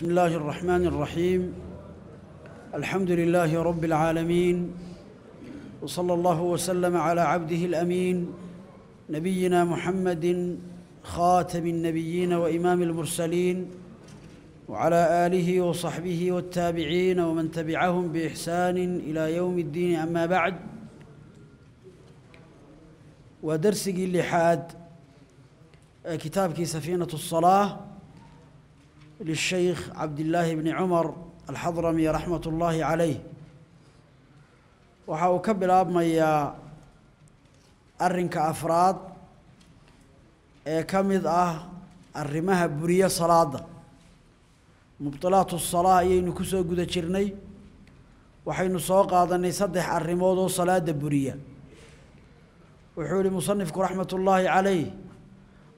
بسم الله الرحمن الرحيم. الحمد لله رب العالمين. وصلى الله وسلم على عبده الأمين نبينا محمد خاتم النبيين وإمام المرسلين وعلى آله وصحبه والتابعين ومن تبعهم بإحسان إلى يوم الدين. أما بعد ودرسي اللحاد كتابك سفينة الصلاة. للشيخ عبد الله بن عمر الحضرمي رحمة الله عليه waxa uu ka bilaabmayaa arrinka afraad ee ka mid ah arrimaha buriye salaada mubtilaatu salaa ayaynu ku soo guda jirnay waxaynu soo qaadanay saddex arrimood oo salaada buriya wuxuu yihi musanifku raxmat ullaahi calayh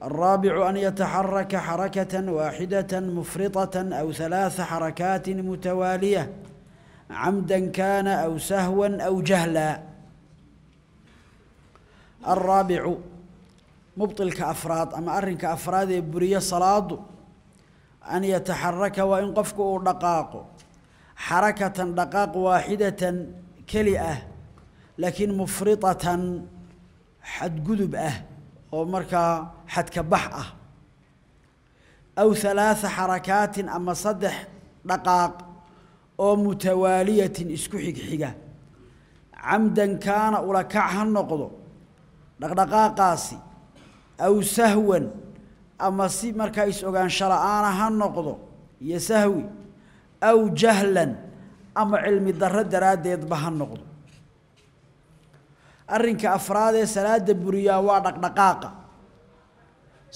الرابع أن يتحرك حركة واحدة مفرطة أو ثلاث حركات متوالية عمدا كان أو سهوا أو جهلا الرابع مبطل كأفراد أما أرن كأفراد برية صلاة أن يتحرك وإن قفك دقاق حركة دقاق واحدة كلئة لكن مفرطة حد قذب أه oo markaa xadka bax ah aw halaatha xarakaatin ama saddex dhaqaaq oo mutawaaliyatin isku xigxiga camdan kaana ulakac ha noqdo dhaqdhaqaaqaasi aw sahwan ama si markaa is-ogaansho la'aana ha noqdo iyo sahwi aw jahlan ama cilmi darro daraaddeedba ha noqdo arrinka afraad ee salaada buriyaa waa dhaqdhaqaaqa.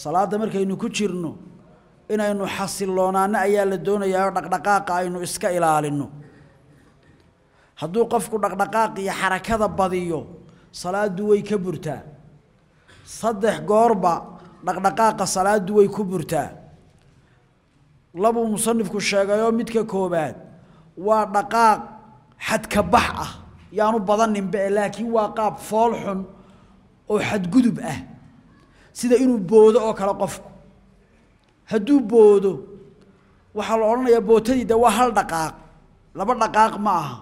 Salaadda markaynu ku jirno inaynu xasiloonaano ayaa la doonayaa oo dhaqdhaqaaqa aynu iska ilaalinno. Hadduu qofku dhaqdhaqaaq iyo xarakada badiyo salaaddu way ka burtaa. Saddex goorba dhaqdhaqaaqa salaaddu way ku burtaa. Labuu musanifku sheegayoo midka koobaad waa dhaqaaq xadka bax ah yaanu badaninba laakiin waa qaab fool xun oo xadgudub ah. Sida inuu boodo oo kale qofku. Hadduu boodo waxaa la odhanayaa bootadii de waa hal dhaqaaq. Laba dhaqaaq ma aha.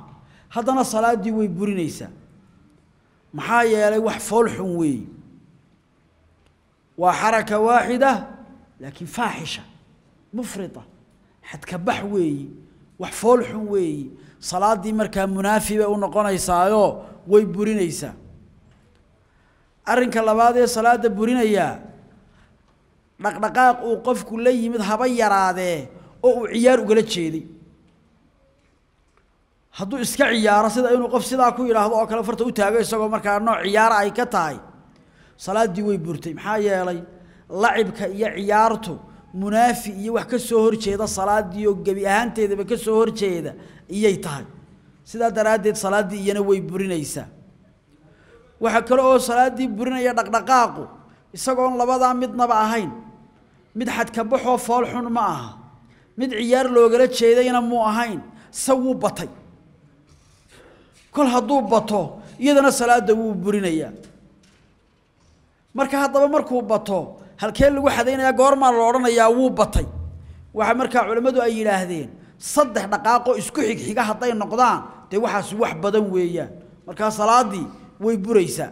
Haddana salaaddii way burinaysaa. Maxaa yeelay wax fool xun weeyi. Waa xaraka waaxida laakiin faaxisha mufrita xadka bax weeyi wax fool xun weeyi salaaddii markaa munaafi bay u noqonaysaayo way burinaysaa. Arrinka labaad ee salaadda burinayaa dhaqdhaqaaq uu qofku la yimid haba yaraadee oo uu ciyaar ugala jeeday. Hadduu iska ciyaaro sida inuu qof sidaa ku yidhaahdo oo kale farta u taago isagoo markaa nooc ciyaara ay ka tahay salaaddii way burtay maxaa yeelay lacibka iyo ciyaartu munaafi iyo wax ka soo horjeeda salaaddii oo gebi ahaanteedaba ka soo horjeeda iyay tahay. Sidaa daraaddeed salaaddii iyana way burinaysaa waxaa kale oo salaaddii burinaya dhaqdhaqaaqu isagoon labadaa midnaba ahayn. Mid xadka baxoo fool xun ma aha. Mid ciyaar loogala jeedayna muu ahayn. Se wuu batay. Kol hadduu bato iyadana salaadda wuu burinayaa. Marka haddaba markuu bato halkee lagu xadaynayaa goormaa la odhanayaa wuu batay. Waxa markaa culammadu ay yidhaahdeen saddex dhaqaaqoo isku xigxiga hadday noqdaan dee waxaasi wax badan weeyaan. Markaa salaaddii way buraysaa.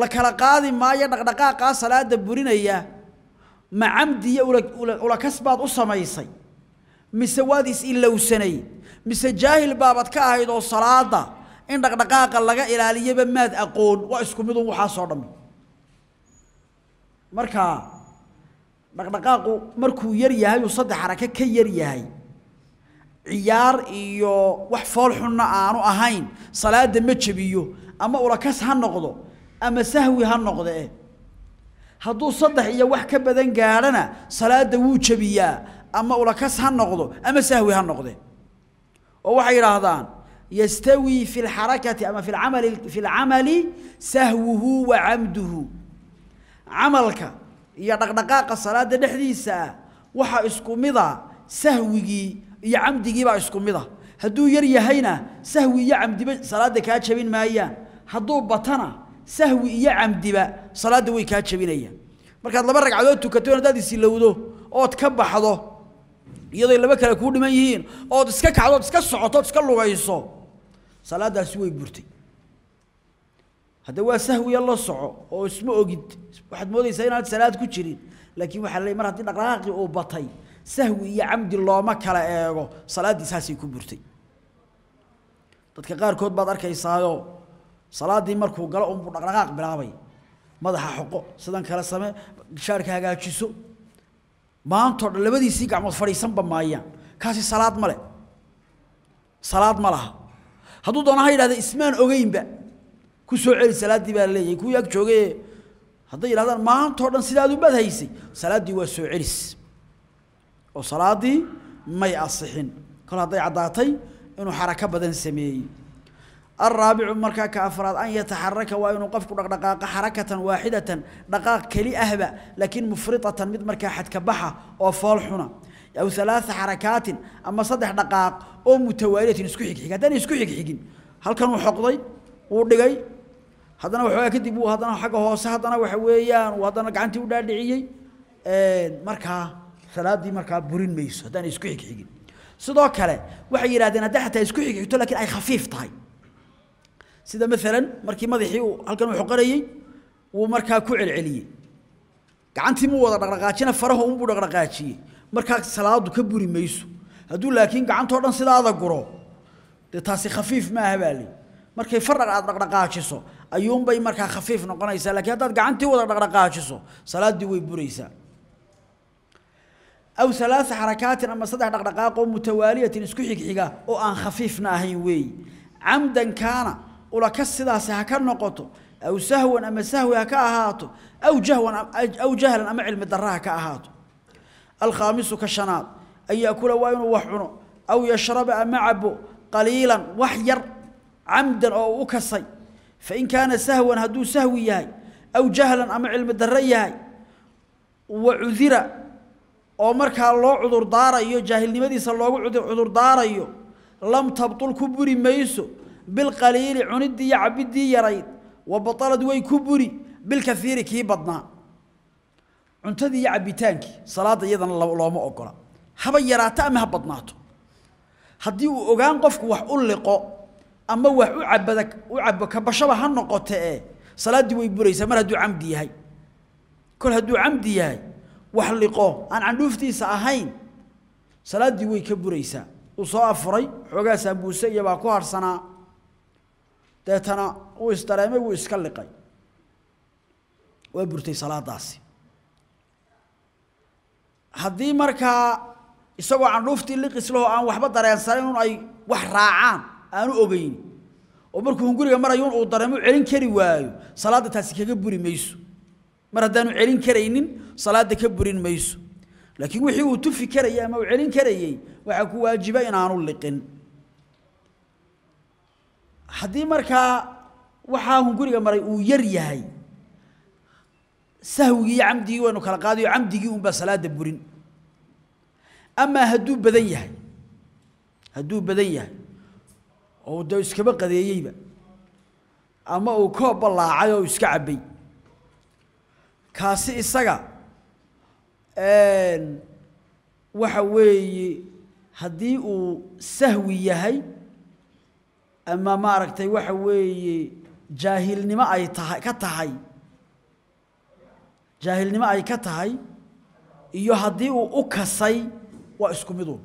La kala qaadi maayo dhaqdhaqaaqaa salaada burinaya ma camdi iyo ulakas baad u samaysay mise waad is-ilowsanay mise jaahil baabad ka ahayd oo salaada in dhaqdhaqaaqa laga ilaaliyaba maad aqoon waa isku midun waxaasoo dhammi markaa dhaqdhaqaaqu markuu yar yahay uu saddex xarake ka yar yahay ciyaar iyo wax fool xunna aanu ahayn salaada ma jebiyo ama ulakas ha noqdo ama sahwi ha noqde hadduu saddex iyo wax ka badan gaadhana salaada wuu jebiyaa ama ulakas ha noqdo ama sahwi ha noqde. Oo waxay yidhaahdaan yastawi fi lxarakati ama fi lcamali fi lcamali sahwuhu wa camduhu camalka iyo dhaqdhaqaaqa salaada dhexdiisa ah waxaa isku mida sahwigii iyo camdigiibaa isku mida hadduu yar yahayna sahwi iyo camdiba salaada kaa jabin maayaan. Hadduu batana sahwi iyo camdiba salaada way kaa jabinayaan. Markaad laba ragcadood tukato haddaad isilowdo ood ka baxdo iyadoo laba kale kuu dhiman yihiin ood iska kacdo ood iska socoto ood iska lugayso salaadaasi way burtay hadda waa sahwiya la soco oo isma ogid. Waxaad moodaysaa inaad salaad ku jirin laakiin waxaa la mar haddii dhaqdhaqaaqii uu batay sahwi iyo camdi looma kala eego. Salaaddii saasay ku burtay. Dadka qaarkood baad arkaysaayo salaaddii markuu galo unbuu dhaqdhaqaaq bilaabay. Madaxa xoqo sidan kale samee shaarka hagaajiso. Maantoo dhan labadiisii gacmood fadhiisanba maayaan. Kaasi salaad ma le salaad ma laha. Hadduu doona ha yidhahda ismaan ogeynba ku soo celi salaadii baa leeyahay kuwii ag joogay hadday yidhahdaan maantoo dhan sidaad ubaad haysay. Salaaddii waa soo celis. Oo salaaddii may asixin. Kol hadday caddaatay inuu xarako badan sameeyey. Alraabicu markaa ka afraad an yataxaraka waa inuu qofku dhaqdhaqaaqa xarakatan waaxidatan dhaqaaq keli ahba laakiin mufriatan mid markaa xadka baxa oo fool xuna. Aw alaaa xarakaatin ama saddex dhaqaaq oo mutawaaliyatin isku xigxig. Haddaan isku xigxigin halkan uu xoqday uu dhigay haddana waxoogaa kadib uu haddana xagga hoose haddana waxa weeyaan uu haddana gacantii u dhaadhiciyey markaa salaaddii markaa burin mayso haddaan isku xigxigin. Sidoo kale waxay yidhahdeen hadday xataa isku xigxigto laakiin ay khafiif tahay. Sida maalan markii madaxii uu halkan u xoqanayey wuu markaa ku celceliyey. Gacantii muu wada dhaqdhaqaajina faraha unbuu dhaqdhaqaajiyey. Markaa salaadu ka buri mayso. Hadduu laakiin gacantoo dhan sidaada guro dee taasi khafiif maaha baa lii. Markay far dhaqaad dhaqdhaqaajiso ayuun bay markaa khafiif noqonaysaa laakiin haddaad gacantii wada dhaqdhaqaajiso salaaddii way buraysaa. Aw alaaa xarakaatin ama saddex dhaqdhaqaaqoo mutawaaliyatin isku xigxiga oo aan khafiifna ahayn weeyi camdan kaana ulaka sidaasi ha ka noqoto aw sahwan ama sahwi ha ka ahaato aw jahwan aw jahlan ama cilmi darra ha ka ahaato. Alkhaamisu ka shanaad an yaakula waa inuu wax cuno aw yashraba ama cabo qaliilan wax yar camdan oo u kasay فإن كان سهوا هدو سهوي ياي أو جهلا أما علم الدراها ياي وعذر oo markaa loo cudur daarayo jaahilnimadiisa loogu cudur daarayo lam tabtul ku buri mayso bil qaliil cunidii iyo cabidii yarayd wa batalad way ku buri bil kathiri kii badnaa cuntadii iyo cabitaankii salaada iyadana looma ogola haba yaraato ama ha badnaato haddii uu ogaan qofku wax u liqo ama wax u cabada u cabo kabashaba ha noqote ee salaaddii way buraysaa mar hadduu camdi yahay. Kol hadduu camdi yahay wax liqo aan candhuuftiisa ahayn salaaddii way ka buraysaa. Uu soo afuray xoogaa saambuuse iyo baa ku harsanaa. Deetana uu isdareemay wuu iska liqay. Waa burtay salaadaasi. Haddii markaa isagoo candhuuftii liqis laho aan waxba dareensanayn un ay wax raacaan aanu ogeyn. Oo markuu hunguriga marayo uu dareemo celin kari waayo. Salaadda taasi kaga buri mayso. Mar haddaanu celin karaynin salaada ka burin mayso. Laakiin wixii uu tufi karayay ama uu celin karayay waxaa ku waajiba inaanu liqin. Haddii markaa waxaa hunguriga maray uu yar yahay sahwigii iyo camdigii waynu kala qaadayo camdigii unbaa salaada burin. Amaa hadduu badan yahay hadduu badan yahay oo dee iskaba qadeeyeyba. Ama uu koobba laacay oo iska cabbay. Kaasi isaga waxa weeye haddii uu sahwi yahay ama maaragtay waxa weeye jaahilnimo ay tahay ka tahay jaahilnimo ay ka tahay iyo haddii uu u kasay waa isku midun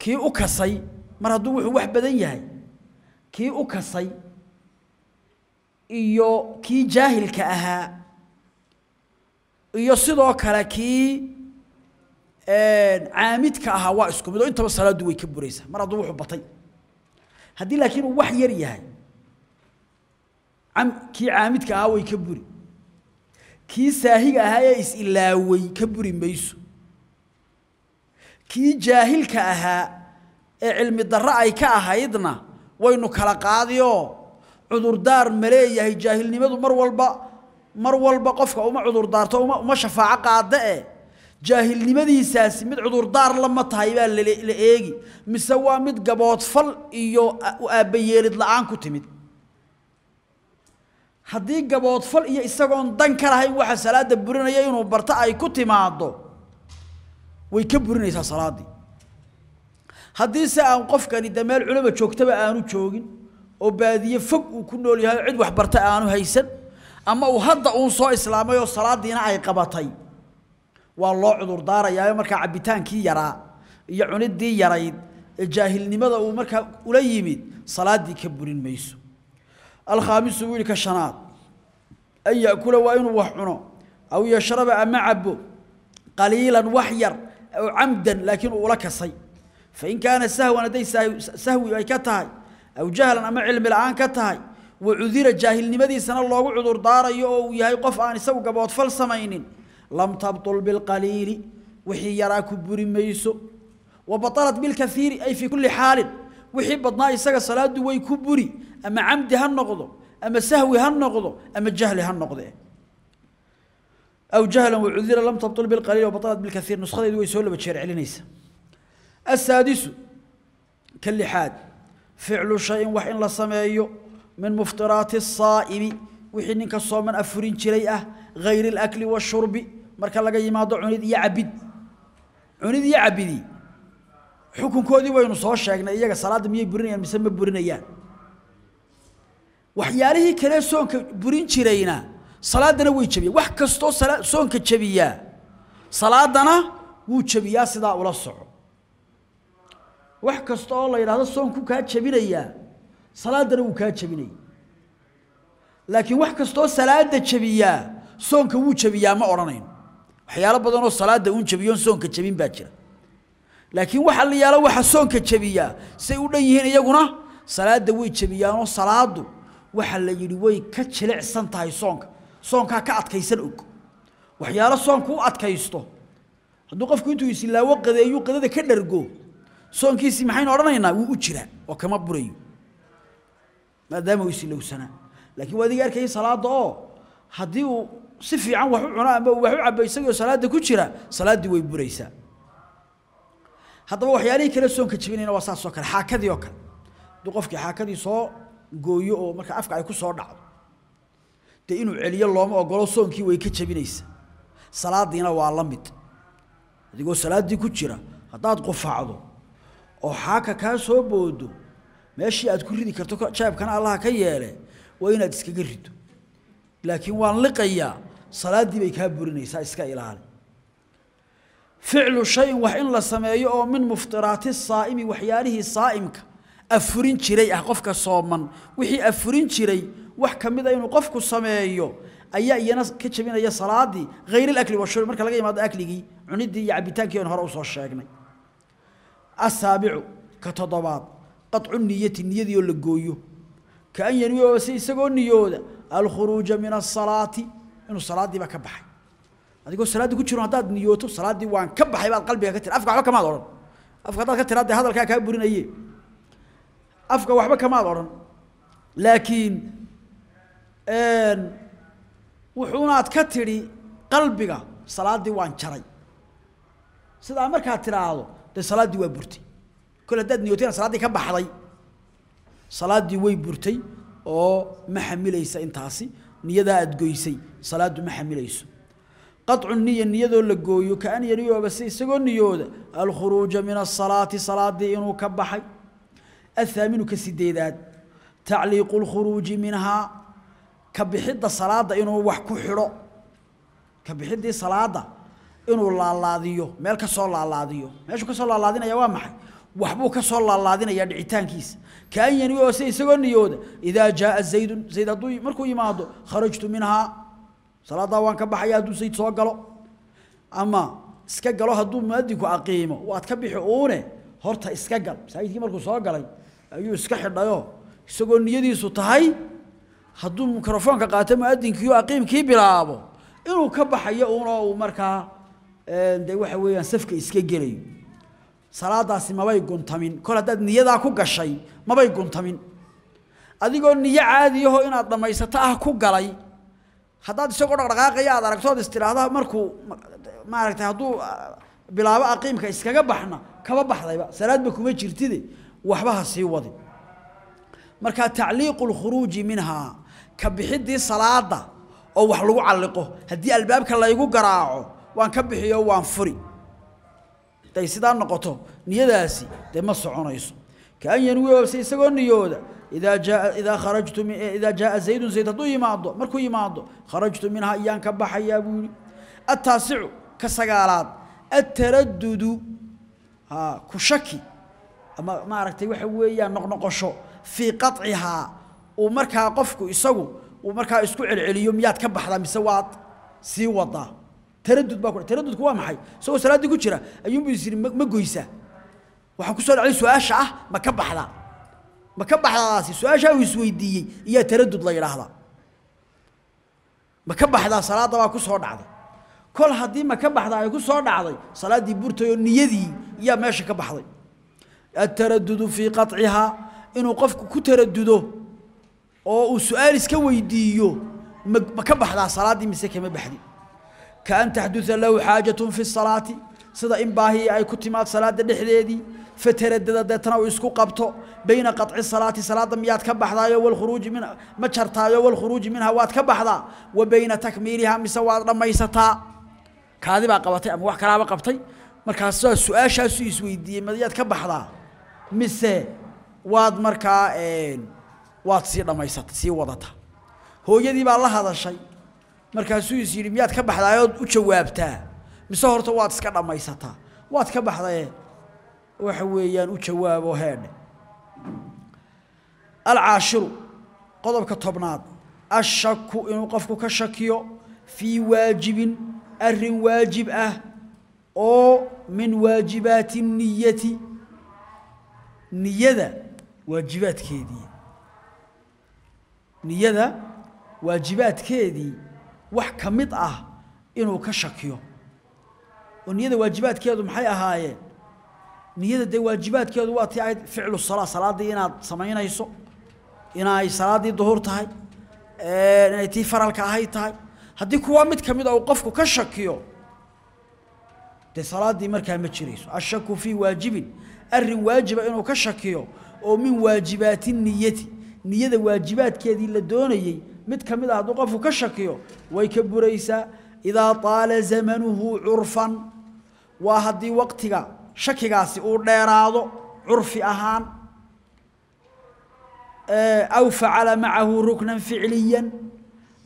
kii u kasay mar hadduu wuxuu wax badan yahay kii u kasay iyo kii jaahilka ahaa iyo sidoo kale kii caamidka ahaa waa isku mid oo intaba salaaddu way ka buraysaa. Mar hadduu wuxuu batay. Haddii laakiin uu wax yar yahay kii caamidka ahaa way ka buri. Kii saahiga ahaa ee is-ilaaway ka buri mayso kii jaahilka ahaa ee cilmi darro ay ka ahaydna waynu kala qaadioo cudurdaar ma leeyahay jaahilnimadu mar walba mar walba qofka uma cudurdaarto uma shafaaco qaada e jaahilnimadiisaasi mid cudurdaar lama tahay baa la eegi. Mise waa mid gaboodfal iyo aabbayeelid la'aan ku timid. Haddii gaboodfal iyo isagoon dan ka lahayn waxa salaada burinaya inuu barto ay ku timaado way ka burinaysaa salaaddii haddii se aan qofkani de meel culama joogtaba aanu joogin oo baadiye fog uu ku nool yahay cid wax barta aanu haysan ama uu hadda uun soo islaamay oo salaadiina ay qabatay waa loo cudur daarayaa markaa cabitaankii yaraa iyo cunidii yarayd ee jaahilnimada uu markaa ula yimid salaadii ka burin mayso. Alkhaamisu wiil ka shanaad an yaakula waa inuu wax cuno aw yashraba ama cabo qaliilan wax yar aw camdan laakiin uu ula kasay fain kaana sahwan hadday sahwi ay ka tahay aw jahlan ama cilmi la'aan ka tahay wacudira jaahilnimadiisana loogu cudur daarayo oo uu yahay qof aan isagu gaboodfal samaynin lam tabtul bilqaliili wixii yaraa ku buri mayso wa batalat bilkaiiri ay fii kulli xaalin wixii badnaa isaga salaadu way ku buri ama camdi ha noqdo ama sahwi ha noqdo ama jahli ha noqde aw jahlan wacudira lam bilqaliili wabatalat bilkaiir السادس كاللحاد فعل شيء وحين لا سميو من مفطرات الصائم وحين نك صومن افرين جري غير الاكل والشرب marka laga yimaado cunid iyo cabid cunid iyo cabidi xukunkoodii waynu soo sheegnay iyaga salaada miyay burinayaan mise ma burinayaan waxyaalihii kale soonka burin jirayna salaadana way jabiyaan wax kastoo soonka jabiyaa salaadana wuu jabiyaa sidaa ula soco wax kasta oo la yidhaahdo soonku kaa jabinayaa salaadana wuu kaa jabinaya laakiin wax kastaoo salaada jabiyaa soonka wuu jabiyaa ma odhanayno waxyaalo badanoo salaada uun jabiyoon soonka jabin baa jira. Laakiin waxa la yaalo waxa soonka jabiyaa say u dhan yihiin iyaguna salaada way jabiyaanoo salaadu waxa la yidhi way ka jilicsan tahay soonka. Soonkaa ka adkaysan og. Waxyaalo soonku u adkaysto. Hadduu qofku intuu isilaawo qadeeyu qadada ka dhargo soonkiisii maxaynu odhanaynaa? Wuu u jiraa. Oo kama burayo maadaama uu isilowsanaa laakiin waa adiga arkayay salaadda oo haddii uu si fiican wax u cuno ama wax u cabo isagoo salaadda ku jira salaaddii way buraysaa. Haddaba waxyaalihii kale soonka jebinayna waa saas oo kale xaakadii oo kale. Hadduu qofkii xaakadii soo gooyo oo marka afka ay ku soo dhacdo dee inuu celiyo looma ogolo soonkii way ka jebinaysaa. Salaaddiina waa la mid. Adigoo salaaddii ku jira haddaad qufaacdo oo xaaka kaa soo boodo meeshii aad ku ridi karto jaabkana allaha ka yeele waa inaad iskaga rido. Laakiin waan liqayaa salaaddii bay kaa burinaysaa iska ilaali. Ficlu shayin wax in la sameeyo oo min muftiraati saa'imi waxyaalihii saa'imka afurin jiray ah qofka sooman wixii afurin jiray wax ka mid a inuu qofku sameeyo ayaa iyana ka jebinaya salaaddii hayr alakli washurb marka laga yimaado akligii cuniddii iyo cabitaankii aan hore u soo sheegnay asaabicu ka toddobaad. Qaطcu niyati niyadii la gooyo. Kaan yanwiyo si isagoo niyooda alkhuruuja min asalaati inuu salaaddiiba ka baxay. Adigoo salaaddii ku jiro haddaad niyooto salaaddii waan ka baxay baad qalbiga ka tiri afka waxba kamaad odhan. Afka haddaad ka tiraad dee hadalkaa kaa burinaye afka waxba kamaad odhan. Laakiin wuxuunaad ka tidhi qalbiga salaaddii waan jaray. Sidaa markaad tidhaahdo dee salaaddii waa burtay. Kol haddaad niyootayna salaaddii ka baxday salaaddii way burtay oo ma xamilaysa intaasi. Niyadaa aad goysay salaaddu ma xamilayso. Qaطcu niya niyadoo la gooyo kaan yaniyooba si isagoo niyooda alkhuruuja min asalaati salaaddii inuu ka baxay. Athaaminu ka sideedaad tacliiqu اlkhuruuji minhaa ka bixidda salaadda inuu wax ku xidho. Ka bixiddii salaadda inuu laalaadiyo meel ka soo laalaadiyo. Meeshuu ka soo laalaadinaya waa maxay? Waxbuu ka soo laalaadinayaa dhicitaankiisa. Kaan yaniyoo si isagoo niyooda idaa jaaa zaydun zayd hadduu markuu yimaado kharajtu minhaa. Salaaddaa waan ka baxaya hadduu sayd soo galo. Ama iska galo hadduu muadinku aqiimo waad ka bixi uune? Horta iska gal. Masaajidkii markuu soo galay ayuu iska xidhayo. Isagoo niyadiisu tahay hadduu mikrofoonka qaato muadinkiiyo aqiimkii bilaabo inuu ka baxayo uunoo uu markaa dee waxa weeyaan safka iska gelayo salaadaasi mabay guntamin. Kol haddaad niyadaa ku gashay mabay guntamin. Adigoo niyo caadiyaho inaad dhammaysato ah ku galay haddaad isagoo dhaqdhaqaaqaya aad aragtood istiraahda markuu maaragtay hadduu bilaabo aqiimka iskaga baxna kaba baxdayba. Salaadba kuma jirtide. Waxba ha sii wadi. Marka tacliiqu lkhuruuji minhaa ka bixidii salaada oo wax lagu calliqo. Haddii albaabka laygu garaaco waan ka bixiyo waan furi. Day sidaa noqoto niyadaasi dee ma soconayso. Kaan yanwiobse isagoo niyooda idaa jaa idaa kharajtu idaa jaaa zaydun zayd hadduu yimaado markuu yimaado kharajtu minhaa iyaan ka baxayaa buu yihi attaasicu ka sagaalaad ataradudu ha ku shaki. Ama maaragtay waxa weeyaan noqnoqosho fii qacihaa uu markaa qofku isagu uu markaa isku celceliyo miyaad ka baxdaa mise waad sii wadaa taradud baa ku taradudku waa maxay? Isagoo salaaddii ku jira ayuunbu is yidhi ma goysaa waxaan ku soo dhacay su'aasha ah ma ka baxdaa ma ka baxdaadaasi su'aashaa uu isweydiiyey iyaa taradud la yidhaahdaa. Ma ka baxdaa salaadda baa ku soo dhacday. Kol haddii ma ka baxdaa ay ku soo dhacday salaaddii burtay niyadii iyaa meesha ka baxday. Ataradudu fii qacihaa inuu qofku ku taradudo oo uu su'aal iska weydiiyo ma ka baxdaa salaaddii mise kama baxdi kaan taxduda lahu xaajatun fi salaati sida in baahii ay ku timaad salaada dhexdeedii fataradada deetana uu isku qabto bayna qaطci salaati salaada miyaad ka baxdaayo walkhuruuji min ma jartaayo walkhuruuji minha waad ka baxdaa wa bayna takmiilihaa mise waad dhammaysataa kaadi baa qabatay ama wax kalaaba qabtay markaas su'aashaasu isweydiiyey madiyaad ka baxdaa mise waad markaa waad sii dhammaysata sii markaasuu is yidhi miyaad ka baxdaayood u jawaabtaa mise horta waad iska dhammaysataa waad ka baxdaye waxa weeyaan u jawaabo heedhe alcaashiru qodobka tobnaad. Ashaku inuu qofku ka shakiyo fii waajibin arrin waajib ah oo min waajibaati niyati niyada waajibaadkeedii. Niyada waajibaadkeedii wax ka mid ah inuu ka shakiyo. Oo niyada waajibaadkeedu maxay ahaayeen niyada dee waajibaadkeedu waa tii ahayd ficlu salaa salaaddii inaad samaynayso inay salaaddii duhur tahay inay tii faralka ahayd tahay. Haddii kuwa mid ka mid a uu qofku ka shakiyo dee salaaddii markaa ma jirayso. Ashaku fii waajibin arrin waajiba inuu ka shakiyo oo min waajibaati niyati. Niyada waajibaadkeedii la doonayey mid ka mid a hadduu qofku ka shakiyo way ka buraysaa. Idaa taala zamanuhu curfan waa haddii waqtiga shakigaasi uu dheeraado curfi ahaan aw facala macahu ruknan ficliyan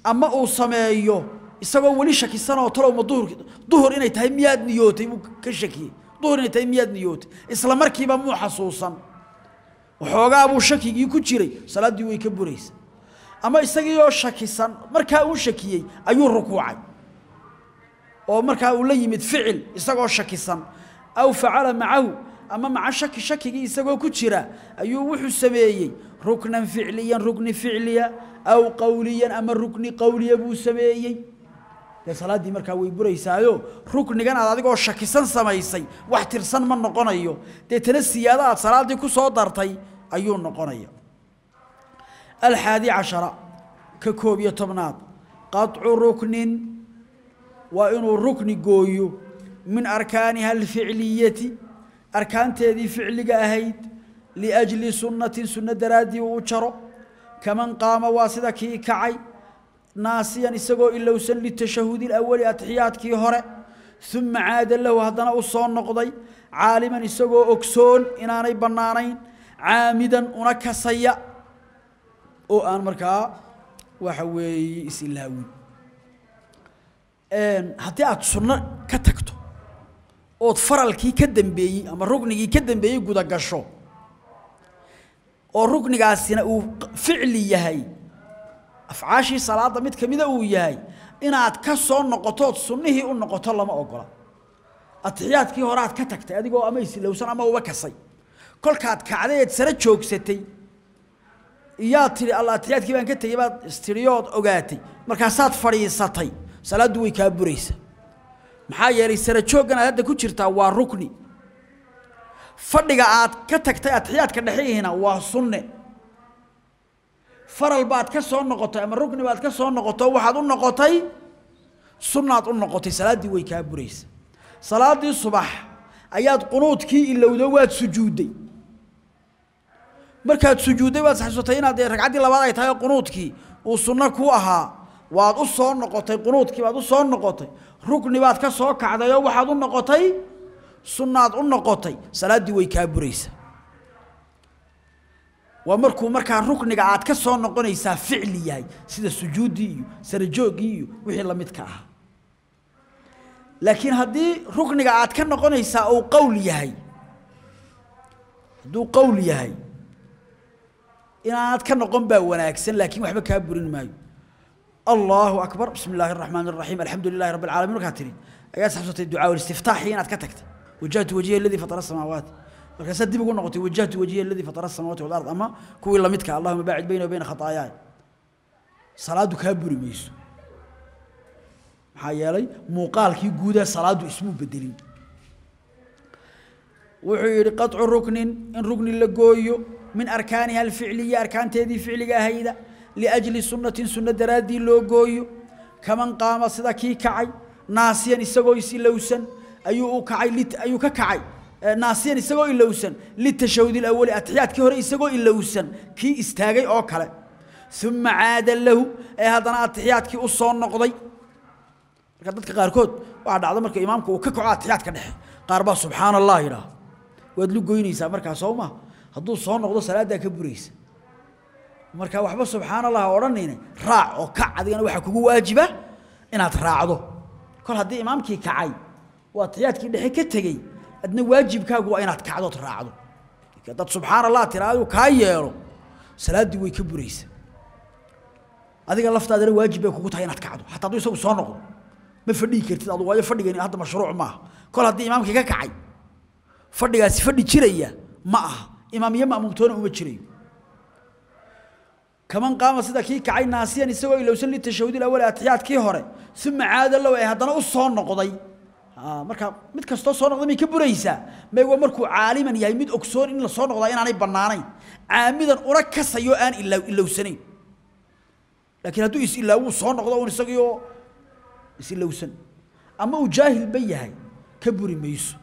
ama uu sameeyo isagoo weli shakisanoo talowma duhur duhur inay tahay miyaad niyootay buu ka shakiyey. Duhur inay tahay miyaad niyootay isla markiiba muu xasuusan. Waxoogaa buu shakigii ku jiray salaaddii way ka buraysa ama isagiioo shakisan markaa uu shakiyey ayuu rukuucay. Oo markaa uu la yimid ficil isagoo shakisan. Aw facala macahu ama maca shaki shakigii isagoo ku jira ayuu wuxuu sameeyey. Ruknan ficliyan rukni ficliya aw qowliyan ama rukni qowliya buu sameeyey. Dee salaaddii markaa way buraysaayo ruknigan aad adigoo shakisan samaysay wax tirsan ma noqonayo. Deetana siyaado aad salaaddii ku soo dartay ayuu noqonaya alxaadi cashara ka koob iyo tobnaad qaطcu ruknin waa inuu rukni gooyo min arkaaniha alficliyati arkaanteedii ficliga ahayd liajli sunnatin sunno daraaddii uu u jaro kaman qaama waa sida kii kacay naasiyan isagoo ilowsan litashahudi alawali atixiyaadkii hore uma caada lahu haddana u soo noqday caaliman isagoo ogsoon inaanay bannaanayn caamidan una kasaya oo aan markaa waxa weeye isilaawin haddii aad sunno ka tagto ood faralkii ka dambeeyey ama ruknigii ka dambeeyey guda gasho oo ruknigaasina uu ficli yahay afcaashii salaadda mid ka mida uu yahay inaad ka soo noqotood sunnihii u noqoto lama ogola. Atixiyaadkii hore aad ka tagtay adigoo ama isilowsan ama uba kasay. Kolkaad kacdayeed sare joogsatay iyaad tidhi alla atixiyaadkii baan ka tegey baad istiriyood ogaatay. Markaasaad fadhiisatay. Salaaddu way kaa buraysa. Maxaa yeelay sare jooggan hadda ku jirtaa waa rukni. Fadhiga aad ka tagtay atixiyaadka dhexihina waa sunne. Faral baad ka soo noqotay ama rukni baad ka soo noqoto waxaad u noqotay sunnaad u noqotay. Salaaddii way kaa buraysa. Salaaddii subax ayaad qunuudkii ilowdo waad sujuudday markaad sujuudday waad xasuusatay inaad dee ragcaddii labaad ay tahay qunuudkii uu sunno ku ahaa waad u soo noqotay qunuudkii baad u soo noqotay rukni baad ka soo kacday oo waxaad u noqotay sunnaad u noqotay salaaddii way kaa buraysaa. Waa markuu markaa rukniga aad ka soo noqonaysaa ficli yahay sida sujuuddii iyo sarajooggii iyo wixii la midka ah. Laakiin haddii rukniga aad ka noqonaysaa uu qowl yahay hadduu qowl yahay inaanad ka noqon baa wanaagsan laakiin waxba kaa burin maayo. Allahu akbar bismi illaahi araxmaan araxiim alxamdu lilahi rabbi alcaalamiin markaa tihi ayaad xabsatay inaad ka tagtay wajahtu wajhiya aladii fatara asamaawaati markaasaad dib ugu noqotay wajahtu wajhiya aladii fatara asamaawaati walard ama kuwii lamidka allahuma baacid bayna wa bayna khataayaay. Salaaddu kaa buri mayso. Maxaa yeelay muuqaalkii guudaa salaaddu ismuu bedelin wuxuu yidhi qaطcu ruknin in rukni la gooyo min arkaaniha alficliya arkaanteedii ficliga ahayda liajli sunnatin sunno daraaddii loo gooyo. Kaman qaama sida kii kacay naasiyan isagoo isilowsan ayuu u kacay ayuu ka kacay. Naasiyan isagoo ilowsan litashahud alawali atixiyaadkii hore isagoo ilowsan kii istaagay oo kale. Uma caada lahu ee haddana atixiyaadkii u soo noqday. Marka dadka qaarkood waxaa dhacda marka imaamku uu ka kaco atixiyaadka dhexe. Qaar baa hadduu soo noqdo salaaddaa ka buraysa. Marka waxba subxaana allah odhanayne raac oo kac adigana waxaa kugu waajiba inaad raacdo. Kol haddii imaamkii kacay oo atixiyaadkii dhexe ka tegey adna waajibkaagu waa inaad kacdood raacdo. Dad subxaana allah tiraadu kaa yeelo salaaddii way ka buraysa. Adiga laftaadana waajib bay kugu tahay inaad kacdo. Xataa hadduu isagu soo noqdo ma fadhigi kartid adu waayo fadhigani hadda mashruuc maaha. Kol haddii imaamkii ka kacay fadhigaasi fadhi jiraya ma aha imaam iyo ma'muumtoona uma jirayo kaman qaama sida kii kacay naasiyan isagoo ilowsan litashahudi awali atixiyaadkii hore uma caada low ee haddana u soo noqday. Marka mid kastoo soo noqday may ka buraysaa maywa markuu caaliman yahay mid ogsoon in la soo noqdaa inaanay bannaanayn. Caamidan una kasayo aan ilowsanayn laakiin hadduu is-ilaawuu soo noqdo un isagiioo is-ilowsan ama uu jaahilba yahay ka buri mayso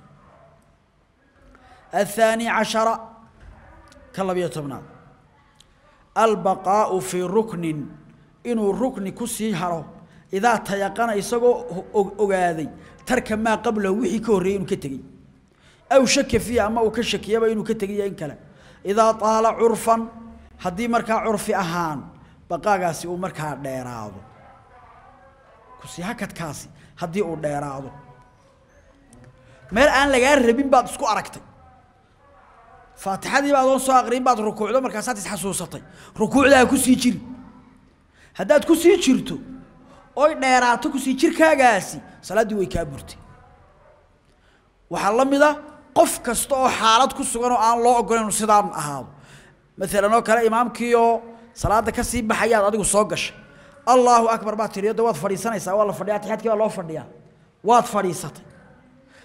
ka labiyo tobnaad. Albaqaau fii ruknin inuu rukni ku sii haro idaa tayaqana isagoo ogaaday tarka maa qablahu wixii ka horreeyey inuu ka tegey. Aw shaka fiihi ama uu ka shakiyaba inuu ka tegaya in kale. Idaa taala curfan haddii markaa curfi ahaan baqaagaasi uu markaa dheeraado. Kusii hakadkaasi haddii uu dheeraado. Meel aan lagaa rabin baad isku aragtay oo soo aqriin baad rukuucdo markaasaad isxasuusatay. Rukuucdaa ku sii jiri. Haddaad ku sii jirto oy dheeraato ku sii jirkaagaasi salaaddii way kaa burtay. Waxaa la mid a qof kasta oo xaalad ku sugan oo aan loo ogolayn sidaan ahaado. Maalan oo kale imaamkii oo salaadda ka sii baxayaad adigu soo gashay. Allaahu akbar baad tiri da waad fadhiisanaysaa waa la fadhiyaa atixyaadkii baa loo fadhiyaa. Waad fadhiisatay.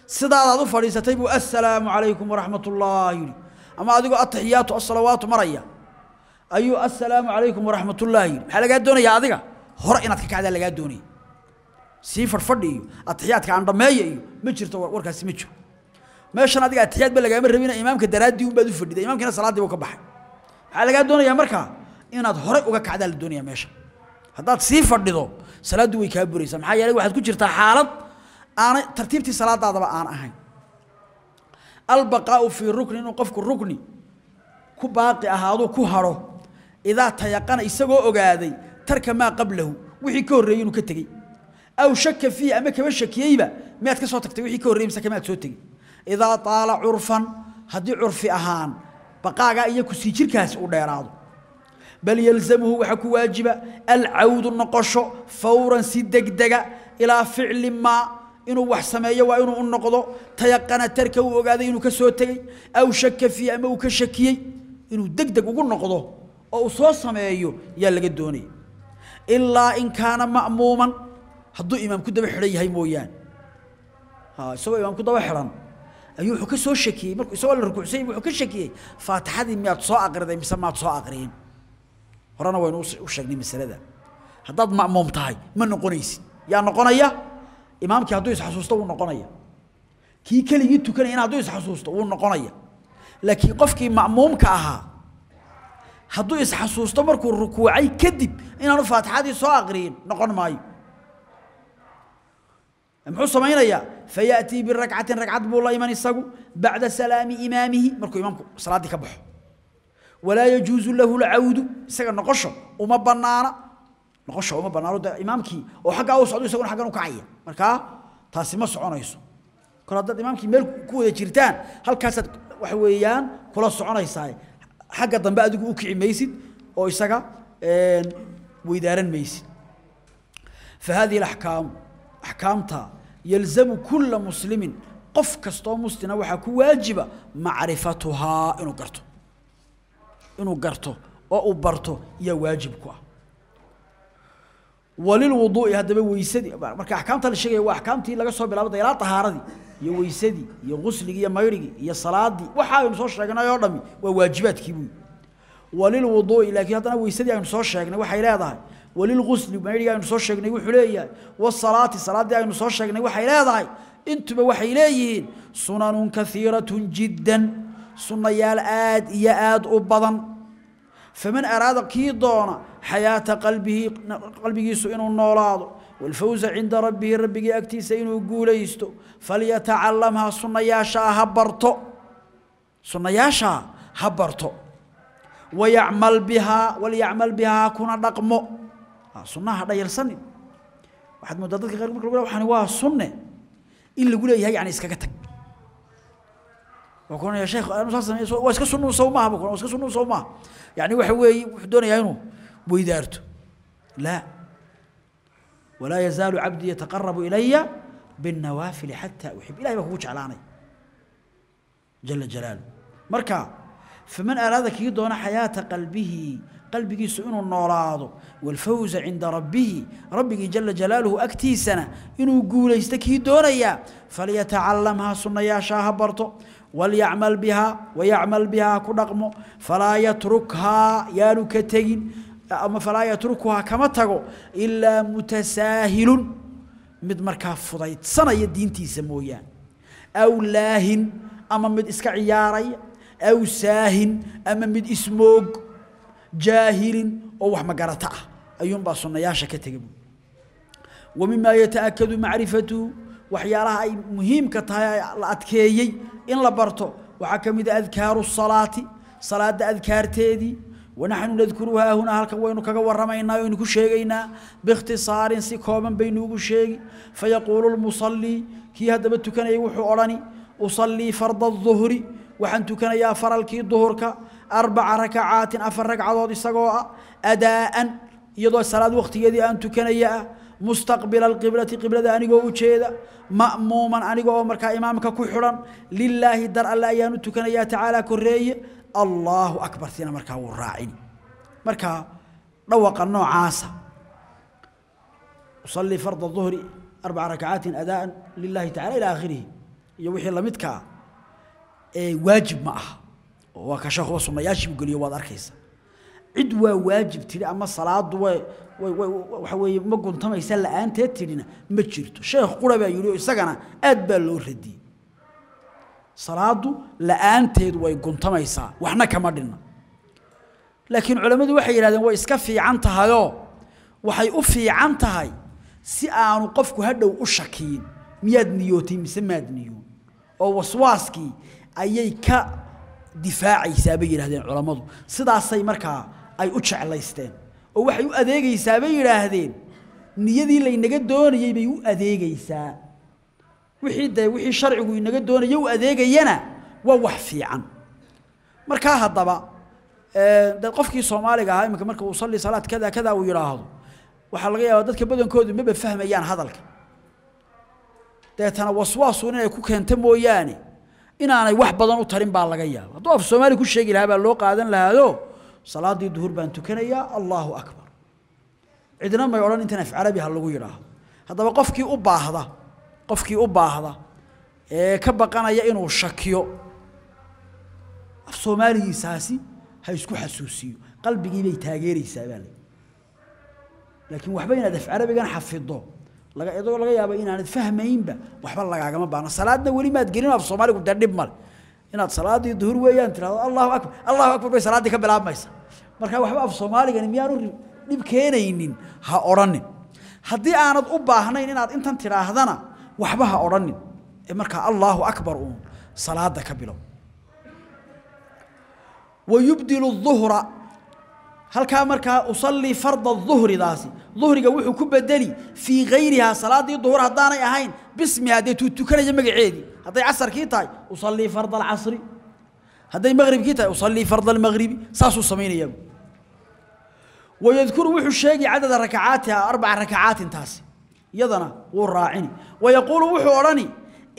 Sidaadaad u fadhiisatay buu assalaamu calaykum waraxmat ullah yidhi ama adigoo ataxiyaatu asalawaatu maraya. Ayuu assalaamu calaykum waraxmat ullah yidhi maxaa lagaa doonayaa adiga? Hore inaad ka kacdaa lagaa doonaya. Sii fadhfadhi iyo aan dhammeeya ma jirto warkaasi ma jiro. Meeshan adiga atixiyaad ba lagaama rabina imaamka daraaddii unbaad u fadhiday imaamkiina salaaddii buu ka baxay. Maxaa lagaa doonayaa markaa inaad hore uga kacdaa la doonaya meesha haddaad sii fadhido salaaddu way kaa buraysaa. Maxaa yeelay waxaad ku jirtaa xaalad aanay tartiibtii salaadaadaba aan ahayn albaqaa'u fii rukni inuu qofku rukni ku baaqi ahaaduu ku hadho idaa tayaqana isagoo ogaaday tarka maa qablahu wixii ka horreeyey inuu ka tegey. Aw shaka fiihi ama kaba shakiyeyba miyaad ka soo tagtay wixii ka horreeyey mise soo tegey idaa taala curfan haddii curfi ahaan baqaagaa iyo ku sii jirkaasi uu dheeraado. Bal yalzamuhu waxaa ku waajiba alcawdu noqosho fawran si degdega ilaa ficli maa inuu wax sameeyo waa inuu u noqdo tayaqana tarka uu ogaaday inuu ka soo tegey aw shaka fiihi ama uu ka shakiyey inuu degdeg ugu noqdo oo uu soo sameeyo yaa laga doonaya ilaa in kaana ma'muuman hadduu imaam ku daba xidhan yahay mooyaane. Isagoo imaam ku daba xidhan ayuu wuxuu ka soo shakiyey. Markuu isagoo la rukuucsanyay wuxuu ka shakiyey faatixadii miyaad soo aqriday mise maad soo aqriyin? Horena waynu u sheegnay masalada. Haddaad ma'muum tahay ma noqonaysid. Yaa noqonaya imaamkii hadduu isxasuusto wuu noqonaya. Kii keligii tukanaya in hadduu isxasuusto wuu noqonaya. Laakiin qofkii ma'muumka ahaa hadduu isxasuusto markuu rukuucay kadib inaanu faatixadii soo aqriyin noqon maayo. Muxuu samaynayaa? Fayaأtii birakcatin ragcad buu la iman isagu bacda salaami imaamihi. Markuu imaamku salaaddii ka baxo. Walaa yajuusu lahu lcawdu isaga noqosho uma banaana noqosha uma banaano de imaamkii oo xaggaa u socdo isaguna xaggan u kacaya. Markaa taasi ma soconayso. Kor haddaad imaamkii meel ku wada jirtaan halkaasaad waxa weeyaan kula soconaysaa xagga dambe adigu u kici maysid oo isaga weydaaran maysid. Fahadihi alaxkaamu axkaamta yalzamu kulla muslimin. Qof kastoo muslina waxaa ku waajiba macrifatuhaa inuu garto. Inuu garto oo uu barto iyaa waajib ku ah walilwuduui haddaba weysadii marka axkaamta la sheegaya waa axkaamtii laga soo bilaabo de ilaa iyo weysadii iyo gusligii iyo mayrigii iyo salaadii. Waxa aynu soo sheegnay dhami waa waajibaadkii buu walilwuduui laakiin haddana weysadii aynu soo sheegnay waxay leedahay. Walilgusli mayrigii aynu soo sheegnay wuxuu leeyahay. Wasalaati salaaddii aynu soo sheegnay waxay leedahay. Intuba waxay leeyihiin sunanun kaiiratun jiddan sunnayaal aad iyo aad u badan. Faman araada kii doona حياة qalbihi qalbigiisu inuu noolaado walfawza cinda rabbihi rabbigii agtiisa inuu guulaysto falyatacalamha sunnayaashaa ha barto sunnayaashaa ha barto wayacmal bihaa walyacmal bihaa hakuna dhaqmo sunnaha dhayalsanin waxaad moodaa dadka qaar marka waxani waa sunne in lagu leeyahay yani iskaga tag waa kuna sheekh waa iska sunnuun sow maaha waa iska sunnuun sow maaha yani waxa weeye wuxuu weydaarto la ولا يزال عبدي يتقرب الي بالنوافل حتى احب الهي بكو جعلاني جل جلاله marka فمن اراد كي doona حياه قلبه قلبigiisu inuu noolaado والفوز عند ربه ربي جل جلاله اكتيسنا inuu guuleysto kii doonaya فليتعلمها سنياشا برتو وليعمل بها ويعمل بها كدقمو فلا يتركها يانو كتغين ama falaa yatrukuhaa kama tago ilaa mutasaahilun. Mid markaa fudaydsanaya diintiisa mooyaane. Aw laahin ama mid iska ciyaaraya aw saahin ama mid ismoog. Jaahilin oo wax magarata ah. Ayuunbaa sunnayaasha ka tega bu wa mimaa yataakadu macrifatuhu waxyaalaha ay muhiimka tahay la adkeeyey in la barto. Waxaa ka mida adkaaru salaati. Salaadda adkaarteedii. ونحن نذكرها هنا halka waynu kaga waramaynaa oo ku sheegaynaa باختصار si kooban baynu ugu sheegi فيقول المصلي ki hadaba tukanay wuxuu orani usalli fard الظهر waxaan tukanayaa faralkii duhurka arbaca rakacaatin afar ragcadood isagoo ah adaan iyadoo salaad waqtigeedii aan tukanaya مستقبل القبلة قبلة أنيقو وجهدا مأموما أنيقو مركا إمامك كحرا لله در الله يانو تكنا يا allaahu abar tina markaa wuu raacin. Markaa dhawaqa noocaasa usalii farda duhri arbaca rakacaatin adaaan lilaahi tacala ilaa aakhirihi. Iyo wixii lamidkaa ee waajib ma aha. Waa ka sheekuba sunayaashii geliyo waad arkaysa. Cid waa waajib tidhi ama salaadu waxa weeye ma guntamaysa la'aanteed tidhina ma jirto. Sheekh qura baa yidhi oo isagana aad baa loo radiyey salaadu la'aanteed way guntamaysaa. Waxna kama dhinna laakiin culammadu waxay yidhahdeen way iska fiican tahayoo waxay u fiican tahay si aanu qofku hadhow u shakiyin miyaad niyootay mise maad niyoon oo waswaaskii ayay ka difaacaysaa bay yidhahdeen culammadu sidaasay markaa ay u jeclaysteen. Oo waxay u adeegaysaa bay yiraahdeen niyadii la inaga doonayay bay u adeegaysaa wixii de wixii sharcigu inaga doonayay u adeegayana waa wax fiican. Marka hadaba ee dad qofkii Soomaaliga ahaa imika marka uu salli salaad kada kada uu yiraahdo waxa laga yaabaa dadka badankoodu ma fahmayaan hadalka. Deetana waswaasu inay ku keento mooyaane inaanay wax badan u tarin baa laga yaabaa. Hadduu af Soomaali ku sheegi lahaa baa loo qaadan lahaado salaadii duhur baan tukanayaa Allahu akbar. Cidna ma oran intan af arabi ha lagu yiraahdo. Hadaba qofkii u baahda qofkii u baahda ee ka baqanaya inuu shakiyo. Af Soomaaligiisaasi ha isku xasuusiyo. Qalbigii bay taageeraysaa baa laakiin waxba inaad af arabigan xafido laga idoo laga yaabo inaanad fahmaynba waxba lagaaga ma baana salaadna wali maad gelin af Soomaaligu dadib mal inaad salaadii duhur weeyaan tiraado Allahu akbar Allahu akbar bay salaadii ka bilaabmaysa markaa waxba af soomaaligani miyaanu dhib keenaynin ha odhanin haddii aanad u baahnayn inaad intan tidhaahdana waxba ha odhanin ee markaa allaahu akbar uun salaada ka bilow wayubdilu الظuhra halkaa markaa usallii farda الظuhridaasi ظuhriga wuxuu ku bedeli fii gayrihaa salaadii duhur haddaanay ahayn bismiha dee tuu tukanaya magaceedii hadday casarkii tahay usallii farda alcasri hadday maqribkii tahay usallii farda almaqribi saasuu samaynayaa wayadkuru wuxuu sheegi cadada rakacaatiha arbaca rakacaatin taasi iyadana wuu raacini. Wayaquulu wuxuu odhani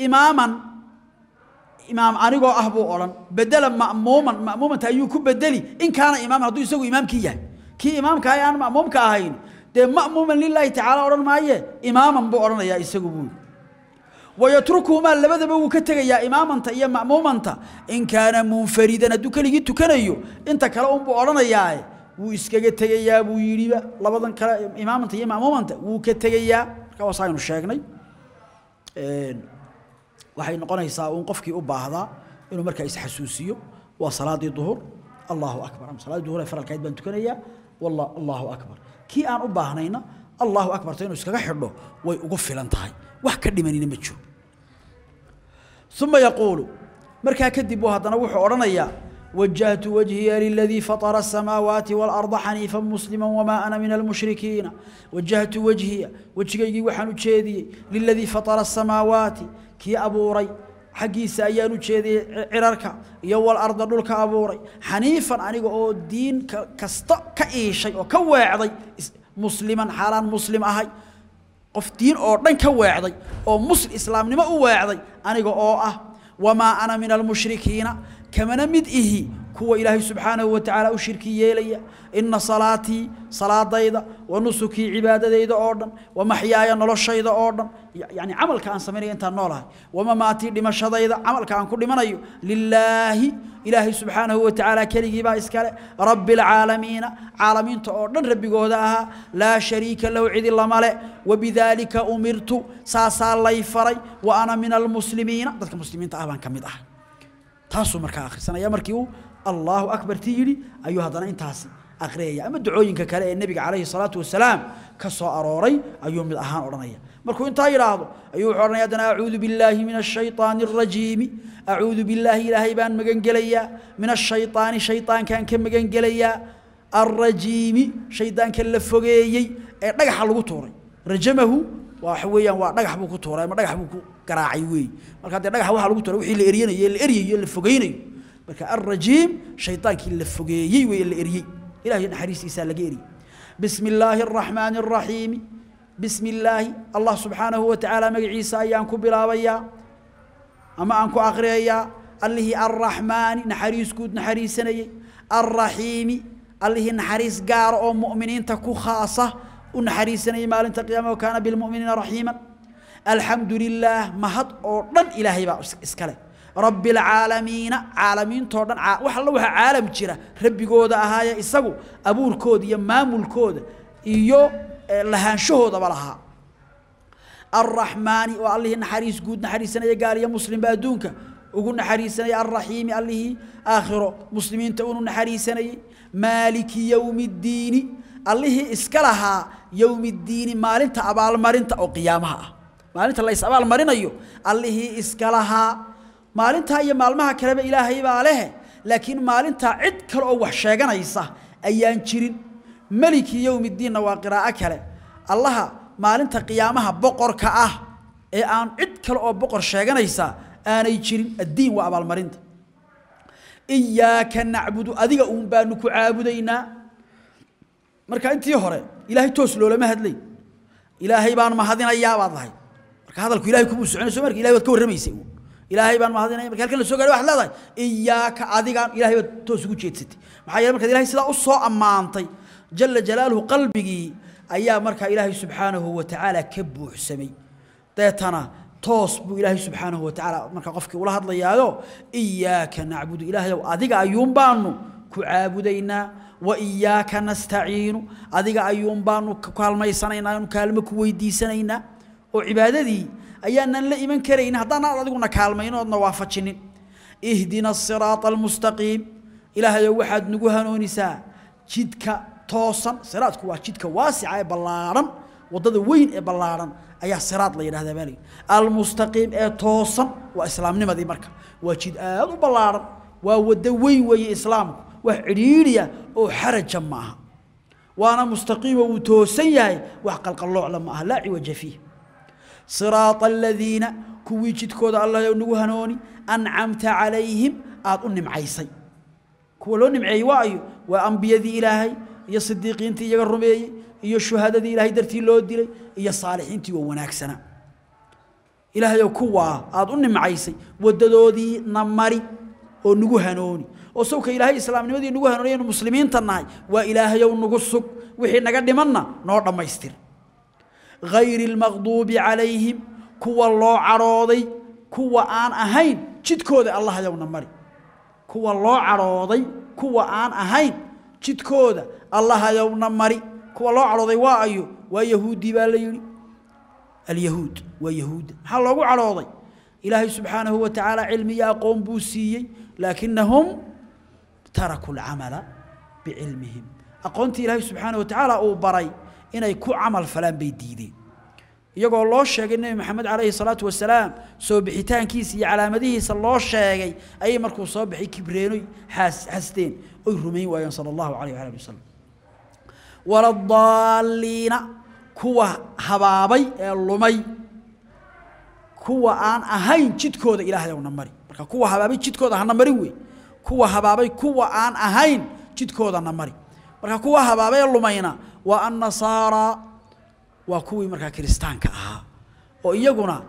imaaman imaam anigoo ah buu odhan bedela ma'muuman ma'muumanta ayuu ku bedeli in kaana imaaman hadduu isagu imaamkii yahay. Kii imaamka ahay aan ma'muumka ahayn dee ma'muuman lilaahi tacaala odhan maaye imaaman buu odhanayaa isagu buu wayatrukuhumaa labadaba wuu ka tegayaa imaamanta iyo ma'muumanta in kaana munfaridan hadduu keligii tukanayo inta kale unbuu odhanayaae wuu iskaga tegayaa buu yidhiba labadan kale imaamanta iyo ma'muumanta wuu ka tegayaa. Marka waa saaynu sheegnay waxay noqonaysaa uun qofkii u baahdaa inuu markaa isxasuusiyo waa salaadii duhur. Allahu akbar. Salaadii duhur ee faralkayd baan tukanayaa. Walla allahu akbar. Kii aan u baahnayna allahu akbarta inuu iskaga xidho way ugu filan tahay. Wax ka dhimanina ma jiro. Uma yaquulu. Markaa kadib buu haddana wuxuu odhanayaa وجهت وجهي للذي فطر السماوات والأرض حنيفا مسلما وما أنا من المشركين وجهت وجهي وجهي وحن جيدي للذي فطر السماوات كي أبوري حقيس أيان جيدي عررك يو الأرض دولك أبوري حنيفا أنيق أو دين كست كأي شيء وكواعضي مسلما حالا مسلم أهي قف دين أو دين كواعضي أو مسلم إسلام kamana mid ihi kuwa ilaahay subxaanahu wa u shirki yeelaya. Inna salaatii salaadayda wa nusukii cibaadadayda oo dhan wa maxyaaya noloshayda oo dhan yani camalka aan samaynayo intaan noolahay wa mamaatii dhimashadayda camalka aan ku dhimanayo lilaahi ilaahay subxaanahu wa tacaala keligii baa iskale rabbi alcaalamiina caalamiinta oo dhan rabbigooda ahaa laa shariika lahu cidi lama le wabidaalika umirtu saasaa lay faray wa ana min almuslimiina dadka muslimiinta ah baan ka mid ah taasuu markaa akhrisanaya. Markii uu allaahu akbar tii yidhi ayuu haddana intaas aqriyaya ama ducooyinka kale ee nebiga calayhi salaatu wasalaam ka soo arooray ayuu mid ahaan odhanaya. Markuu intaa yidhaahdo ayuu wuxuu odhanaya haddana acuudu billaahi min ashaytaani alrajiimi acuudu billaahi ilaahay baan magan min ashaytaani shaytaankaan ka magan gelayaa shaydaanka la fogeeyey ee dhagaxa lagu tuuray. Rajamahu waxa weeyaan waa dhagax buu ku tuuray ama dhagax buu ku garaacay weey. Marka dee dhagax waxa lagu tuuray wixii la eriyanayo la eriyayo la fogeynayo marka ar-rajiim shaytaankii la fogeeyey weey la eriyay. Ilaahay naxariistiisa laga eriyay. Bismillaahi arrahmaani arrahiim bismillaahi allah subxaanahu wa tacaala magaciisa ayaan ku bilaabayaa ama aan ku akhriyayaa allihii arraxmaani naxariis guud naxariisanayey arraxiimi allihii naxariis gaara oo mu'miniinta ku khaasa u naxariisanayay maalinta qiyaama wakaana bilmuminiina raxiima alxamdu lilaah mahad oo dhan ilaahay baa iskale. Rabbi alcaalamiina caalamiintoo dhan wax alla waxaa caalam jira. Rabbigooda ahaaya isagu abuurkooda iyo maamulkooda iyo eh, lahaanshahoodaba lahaa. Alraxmaani oo allihii naxariis guud naxariisanaya gaal iyo muslimba adduunka. Ugu naxariisanaya alraxiimi allihii aakhiro muslimiinta unu naxariisanayey maaliki yowmi اddiini allihii iska lahaa yowmiddiini maalinta abaalmarinta oo qiyaamaha ah. Maalinta la is abaalmarinayo allihii iska lahaa. Maalintaa iyo maalmaha kaleba ilaahay baa leh laakiin maalintaa cid kale oo wax sheeganaysa ayaan jirin. Meliki yowmiddiinna waa qiraa'o kale. Allaha maalinta qiyaamaha boqorka ah ee aan cid kale oo boqor sheeganaysa aanay jirin addiin waa abaalmarinta. Iyaaka nacbudu adiga uun baanu ku caabudaynaa marka intii hore ilaahay toos loolama hadlay. Ilaahay baan mahadinayaa baad lahayd. Marka hadalku ilaahay kuma soconayso marka ilaahay baad ka warramaysay ilaahay baan mahadinaya marka halkan la soo gaaray waxaad leedahay iyaaka adigaan ilaahay baad toos ugu jeedsatay. Maxaa yeelay markaad ilaahay sidaa u soo ammaantay jalla jalaaluhu qalbigii ayaa markaa ilaahay subxaanahu wa tacaala ka buuxsamay. Deetana toos buu ilaahay subxaanahu wa tacaala markaa qofkii ula hadlayaayo iyaaka nacbudu ilaahayow adiga ayuun baanu ku caabudaynaa waiyaaka nastaciinu. Adiga ayuun baanu kaalmaysanaynaa anu kaalmo ku weydiisanaynaa. Oo cibaadadii ayaanan la iman karayn haddaanaad adiguna kaalmayn oodna waafajinin. Ihdina asiraata almustaqiim. Ilaahayow waxaad nagu hanoonisaa jidka toosan. Siraadku waa jidka waasica ee ballaadhan waddada weyn ee ballaadhan ayaa siraad la yidhahdaa baa layidhi almustaqiim ee toosan waa islaamnimadii marka. Waa jid aad u wax cidhiidhiya oo xaraja ma aha waana mustaqiimo wuu toosan yahay wax qalqalloocla ma aha laa ciwaja fiih. Siraata aladiina kuwii jidkooda allah nagu hanooni ancamta calayhim aada u nimcaysay. Kuwa loo nimceeyey waa ayo waa ambiyadii ilaahay iyo sidiiqiintii iyaga rumeeyey iyo shuhadadii ilaahay dartii loo dilay iyo saalixiintii oo wanaagsanaa ilaahayow kuwaa aada u nimcaysay waddadoodii na mari oo nagu hanooni. Oo sawka ilaahay islaamnimadii nagu hanooniy aynu muslimiinta nahay waa ilaahayow nagu sug wixii naga dhimanna noo dhammaystir. Hayri almaqduubi calayhim kuwa loo cadhooday kuwa aan ahayn jidkooda allahayowna mari. Kuwa loo cadhooday kuwa aan ahayn jidkooda allahayowna mari. Kuwa loo cadhooday waa ayo waa yahuudii baa la yidhi. Alyahuud waa yahuudda maxaa loogu cadhooday ilaahay subxaanahu wa tacaala cilmi iyo aqoon buu siiyey laakinahum tarakuu alcamala bicilmihim aqoontii ilaahay subxaanahu wa tacaala uu baray inay ku camal falaan bay diideen iyagoo loo sheegay nebi maxamed calayhi salaatu wasalaam soo bixitaankiisa iyo calaamadihiisa loo sheegay ayay markuu soo baxay kibreenoy xasteen oy rumayn waayeen sala allahu calayh waali wasalam waladaalliina kuwa habaabay ee lumay kuwa aan ahayn jidkooda ilaahay mari marka kuwa habaabay jidkooda hana marin wey kuwa habaabay kuwa aan ahayn jidkoodana mari. Marka kuwa habaabay lumayna waa annasaara waa kuwii markaa kiristaanka ahaa oo iyaguna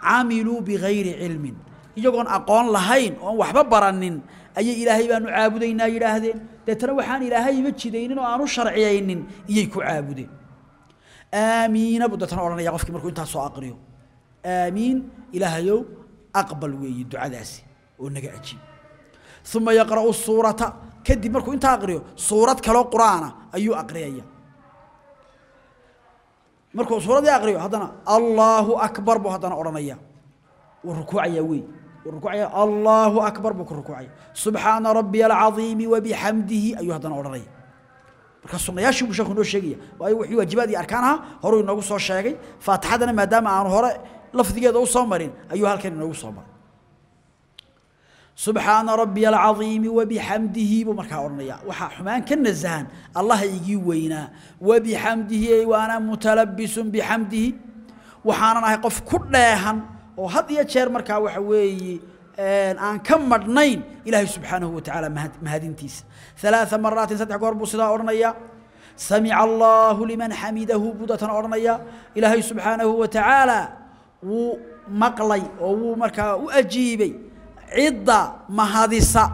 camiluu bigayri cilmin. Iyagoon aqoon lahayn oon waxba baranin ayay ilaahay baanu caabudaynaa yidhaahdeen. Deetana waxaan ilaahayba jidaynin oo aanu sharciyaynin iyay ku caabudeen. Aamiina buu deetana odhanaya qofkii markuu intaas aqriyo. Aamiin ilaahayow aqbal weeye ducadaasi oo naga ajiib uma yaqra'u suurata kadib markuu intaa aqriyo suurad kaloo qur'aana ayuu aqriyaya. Markuu suuraddii aqriyo haddana allaahu akbar buu haddana odhanaya. Wuu rukuucayaa wey wuu rukuucaya allaahu akbar buu ku rukuucaya. Subxaana rabbiya alcadiimi wabixamdihi ayuu haddana odhanaya. Marka sunnayaashii buu sheekhu inoo sheegaya. Waayo wixii waajibaad iyo arkaan ahaa horuu inoogu soo sheegay. Faatixadana maadaama aanu hore lafdigeeda u soo marin ayuu halkan inoogu soo maray. Subxaana rabbiya alcaiimi wabixamdihi buu markaa odhanaya waxaa xumaan ka nasahan allaha igii weynaa. Wabixamdihi ay waana mutalabisun bixamdihi waxaanan ahay qof ku dheehan oo had iyo jeer markaa waxa weeye aan ka madhnayn ilaahay subxaanahu watacaala mahadintiisa. Alaaa maraatin saddex goor buu sidaa odhanayaa samica allaahu liman xamidahu buu odhanaya ilaahay subxaanahu wa wuu maqlay oo wuu markaa u ajiibay. Cidda mahadisa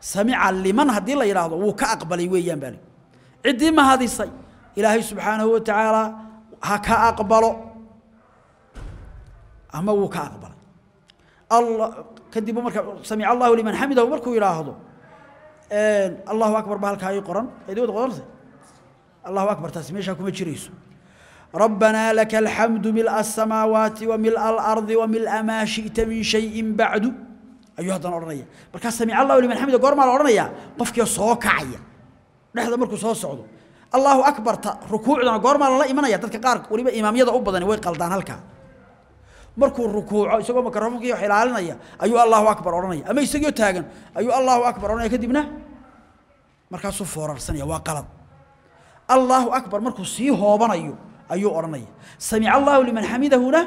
samica liman haddii la yidhaahdo wuu ka aqbalay weeyaan baa ciddii mahadisay ilaahay subxaanahu wa tacaala ha ka aqbalo. Ama wuu ka aqbalay. Alla kadibu marka samica allahu liman xamidahu markuu yidhaahdo allahu akbar ba halkaa ii qoran. Ayd wada qorantay allahu akbar taasi meeshaa kuma jirayso. ربنا لك الحمد ملء السماوات وملء الأرض وملء ما شئت من شيء بعد أيها هذا الأرنية بركة سمع الله لمن حمده قرن على الأرنية قفك صوك عيا نحن مركو صوت سعود الله أكبر ركوعنا قرن على الله إيمانية تلك قارك ولما إمامية أبدا ويقلدان هلك markuu rukuuco isagoo makarafonkii xilaalinaya ayuu allahu akbar odhanaya ama isagoo taagan ayuu allahu akbar odhanaya kadibna markaasuu foorarsanaya waa qalad allahu akbar markuu sii hoobanayo ayuu odhanaya samica allahu liman xamidahuna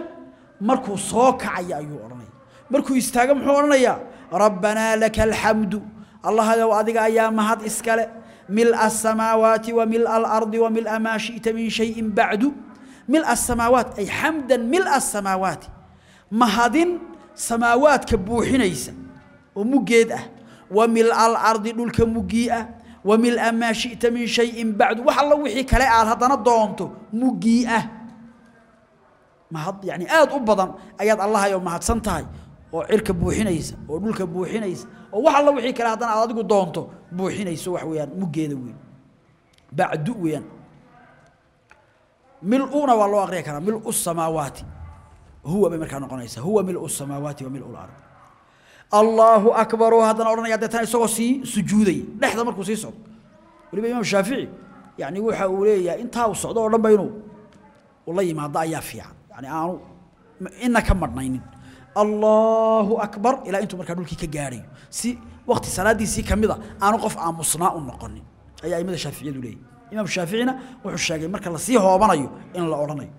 markuu soo kacaya ayuu odhanaya markuu istaago muxuu odhanayaa rabbanaa laka alxamdu allahayow adiga ayaa mahad iskale. Mil'a asamaawaati wa mil'a alardi wa mil'a maa shi'ta min shayin bacdu mil'a asamaawaat ay xamdan mil'a asamaawaati mahadin samaawaadka buuxinaysa oo muggeed ah. Wa mil'a alardi dhulka muggii ah maa shi'ta min shayin bacdu wax alla wixii kale aad haddana doonto muggii ah. mahad yani aad u badan ayaad allahayow mahadsan tahay oo cirka buuxinaysa oo dhulka buuxinaysa oo wax alla wixii kale haddana aad adigu doonto buuxinayso wax weeyaan muggeeda weyn. Bacdu weeyaan. Mil'una waa loo aqriya karaa mil'u samaawaati. Huwa allahu akbar haddana odhanaya deetana isagoo sii sujuudaya dhexda markuu sii socdo. Waliba imaam shaafici yani waxa uu leeyahay intaa uu socdo oo dhan ba ula yimaado ayaa fiican. Yani aanu ina ka madhnaynin. Allahu akbar ilaa intuu markaa dhulkii ka gaadhayo si waqti salaadiisii ka mida aanu qof aamusnaa u noqonin ayaa aimada shaaficiyadu leeyahy imaam shaaficina wuxuu sheegay marka la sii hoobanayo in la odhanayo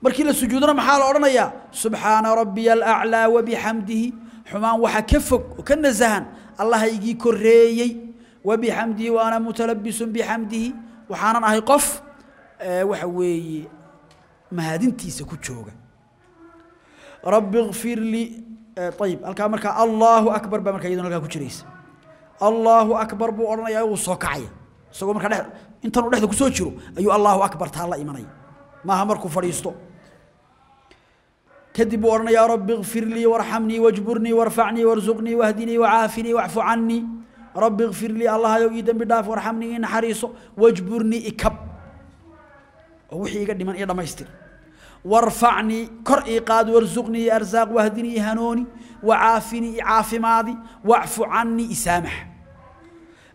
markii la sujuudana maxaa la odhanayaa? Subxaana rabbiya alaclaa wabixamdihi xumaan waxa ka fog oo ka nasahan allahaygii koreeyey wabixamdihi waana mutalabisun bixamdihi waxaanan ahay qof waxa weeye mahadintiisa ku jooga. Rabbi kfir lii ayib halkaa markaa allahu akbar baa markaa iyaduna halkaa ku jiraysa. Allahu akbar buu odhanayaa wuu soo kacaya isagoo markaa dhe intanuu dhexda ku soo jiro ayuu allahu akbar taa la imanaya. Maaha markuu fadhiisto kadib buu odhanayaa rabbi kfir lii warxamnii wajburnii warfacnii warzuqnii wahdinii wacaafinii wacfu canii rabbi kfir lii allahayow ii dembi dhaaf warxamnii ii naxariiso wajburnii ikab oo wixii iga dhiman ii dhammaystir warfacnii kor ii qaad warzuqnii ii arsaaq wahdinii ii hanooni wacaafinii ii caafimaadi wacfu canii isaamax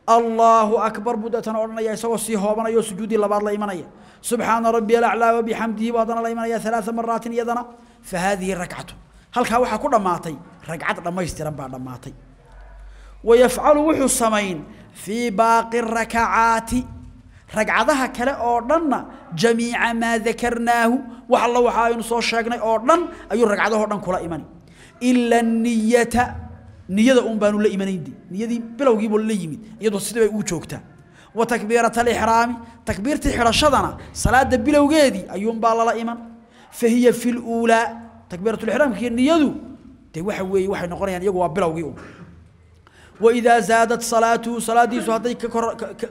allahu akbar buu deetana odhanaya isagoo sii hoobanaya oo sujuudii labaad la imanaya. Subxaana rabbiya alaclaa wabixamdihi buu haddana la imanaya alaaa maraatin iyadana haadihi rakcatu halkaa waxaa ku dhammaatay ragcad dhammaystiran baa dhammaatay wayafcalu wuxuu samayn fii baaqi rakacaati ragcadaha kale oo dhanna jamiica maa dakarnaahu wax alla waxa aynu soo sheegnay oo dhan ayuu ragcadahoo dhan kula imani ila niyata niyada un baanu la imanayn niyadii bilowgiibuu la yimid iyadoo sidii bay ugu joogtaa wa takbiirata alixraami takbiirtii xidhashadana salaada bilowgeedii ayuunbaa lala iman fa hiya fi luulaa takbiiratulixraamkiiyo niyadu dee waxa weeye waxay noqonayaan iyagu waa bilowgii un waidaa zaadat salaatuhu salaadiisu hadday ka kor